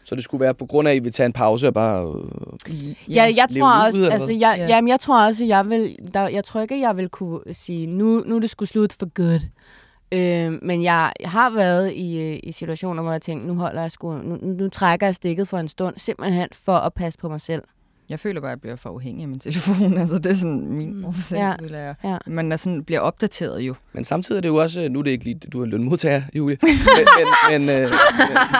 Så det skulle være på grund af, at I vil tage en pause og bare... Øh, Ja, jeg tror også, eller altså, jeg, Ja. jamen, jeg tror også, jeg vil, der, jeg tror ikke, jeg vil kunne sige, nu, nu er det skulle slut for good. Øh, men jeg, jeg har været i, øh, i situationer, hvor jeg tænkte, nu holder jeg sgu, nu, nu trækker jeg stikket for en stund, simpelthen for at passe på mig selv. Jeg føler bare, at jeg bliver for afhængig af min telefon. altså, det er sådan min Mm. årsag, Ja. føler jeg. Ja. Man er sådan, bliver opdateret jo. Men samtidig er det jo også, nu er det ikke lige, du er lønmodtager, Julie, men, men, men, øh,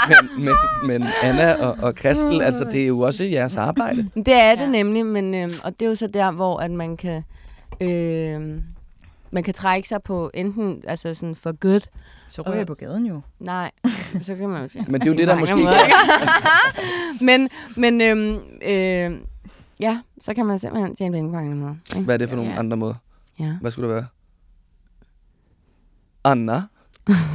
men, men, men Anna og, og Christel, altså det er jo også jeres arbejde. Det er det Ja. nemlig, men, øh, og det er jo så der, hvor at man kan, øh, man kan trække sig på enten altså sådan for good, Så ryger jeg på gaden jo. nej, så kan man jo sige. Men det er jo det, der måske men, men øhm, øh, ja, så kan man simpelthen tjene penge på andre måder. Ikke? Hvad er det for nogle Ja. andre måder? Ja. Hvad skulle det være? Anna?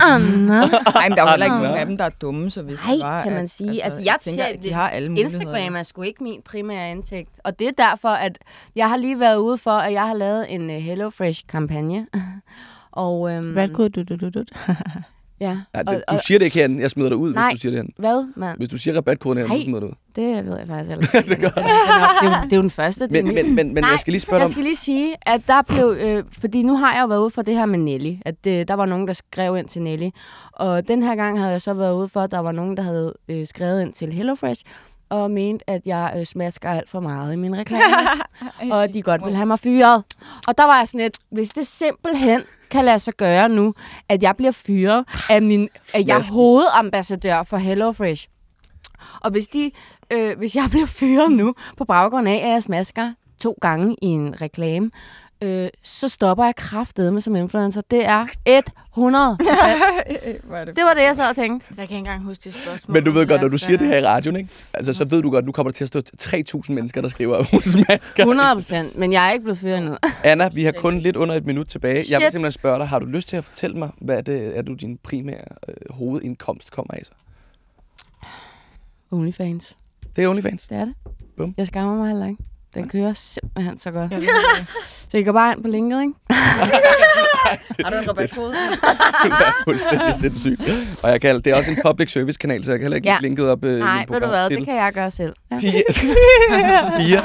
Anna. Nej, men der er jo heller ikke Anna. nogen af dem, der er dumme, så hvis Nej, det var, kan man at- sige. Altså, jeg tænker, ser at de har alle muligheder. Instagram er sgu ikke min primære indtægt. Og det er derfor, at jeg har lige været ude for, at jeg har lavet en uh, HelloFresh-kampagne. og, øhm, Hvad kunne du, du, du, du? Ja. Ja, det, og, du siger det ikke herinde, jeg smider dig ud, Nej. hvis du siger det herinde. hvad, mand? Hvis du siger rabatkoden herinde, så smider du ud. Det ved jeg faktisk heller ikke. det, det, er jo, det er jo den første. Det Men, men, men, men Nej, jeg skal lige spørge dig Jeg om, skal lige sige, at der blev... Øh, fordi nu har jeg jo været ude for det her med Nelly. At det, der var nogen, der skrev ind til Nelly. Og den her gang havde jeg så været ude for, at der var nogen, der havde øh, skrevet ind til HelloFresh og mente, at jeg øh, smasker alt for meget i mine reklamer. og de godt ville have mig fyret. Og der var jeg sådan lidt, hvis det simpelthen kan lade sig gøre nu, at jeg bliver fyret af min, at jeg er hovedambassadør for HelloFresh. Og hvis, de, øh, hvis jeg bliver fyret nu, på baggrund af, at jeg smasker to gange i en reklame, øh, så stopper jeg kraftedeme som influencer. Det er 100 Hvor er det Det var det, jeg sad og tænkte. Jeg kan ikke engang huske det spørgsmål. men du ved godt, når du os, siger det her i radioen, ikke? Altså, så ved du godt, nu kommer der til at stå 3.000 mennesker, der skriver, at hun smasker. 100 procent. Men jeg er ikke blevet fyret endnu. Anna, vi har kun lidt under et minut tilbage. Jeg vil Shit. simpelthen spørge dig, har du lyst til at fortælle mig, hvad det er, du din primære øh, hovedindkomst kommer af så? Onlyfans. Det er OnlyFans. Det er det. Bum. Jeg skammer mig heller ikke. Den kører simpelthen så godt. Så I går bare ind på linket, ikke? Har du en rabatkode? det er fuldstændig sindssygt. Og jeg kan, det er også en public service kanal, så jeg kan heller ikke Ja. linket op øh, Nej, i ved du hvad? Det kan jeg gøre selv. Ja. Pia, Pia,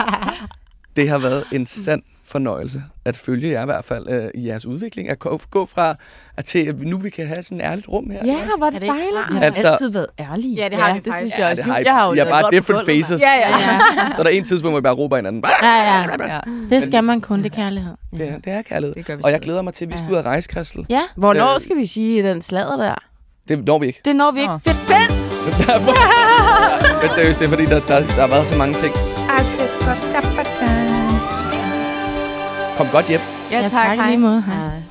det har været en sand fornøjelse at følge jer i hvert fald øh, i jeres udvikling. At gå, gå fra at til, at nu vi kan have sådan et ærligt rum her. Ja, hvor er Er det dejligt. Vi har Altså- altid været ærlige. Ja, det har ja, vi det faktisk. synes jeg Ja, også. det har I. jeg har jo er været bare different faces. Ja, ja, ja. Så er der en tidspunkt, hvor vi bare råber hinanden. Ja, ja. Ja. Det skal man kun, det er kærlighed. Det er, det er kærlighed. Det Og jeg glæder mig til, at vi skal Ja. ud og rejse, Christel. Ja, Hvornår Øh. skal vi sige den sladder der? Det når vi ikke. det når vi ikke. Fedt, fedt. Men seriøst, det er fordi, der, der, der har været så mange ting. Ej, fedt. Godt. Kom godt hjem. Ja, tak. I lige måde. Hej. Hej.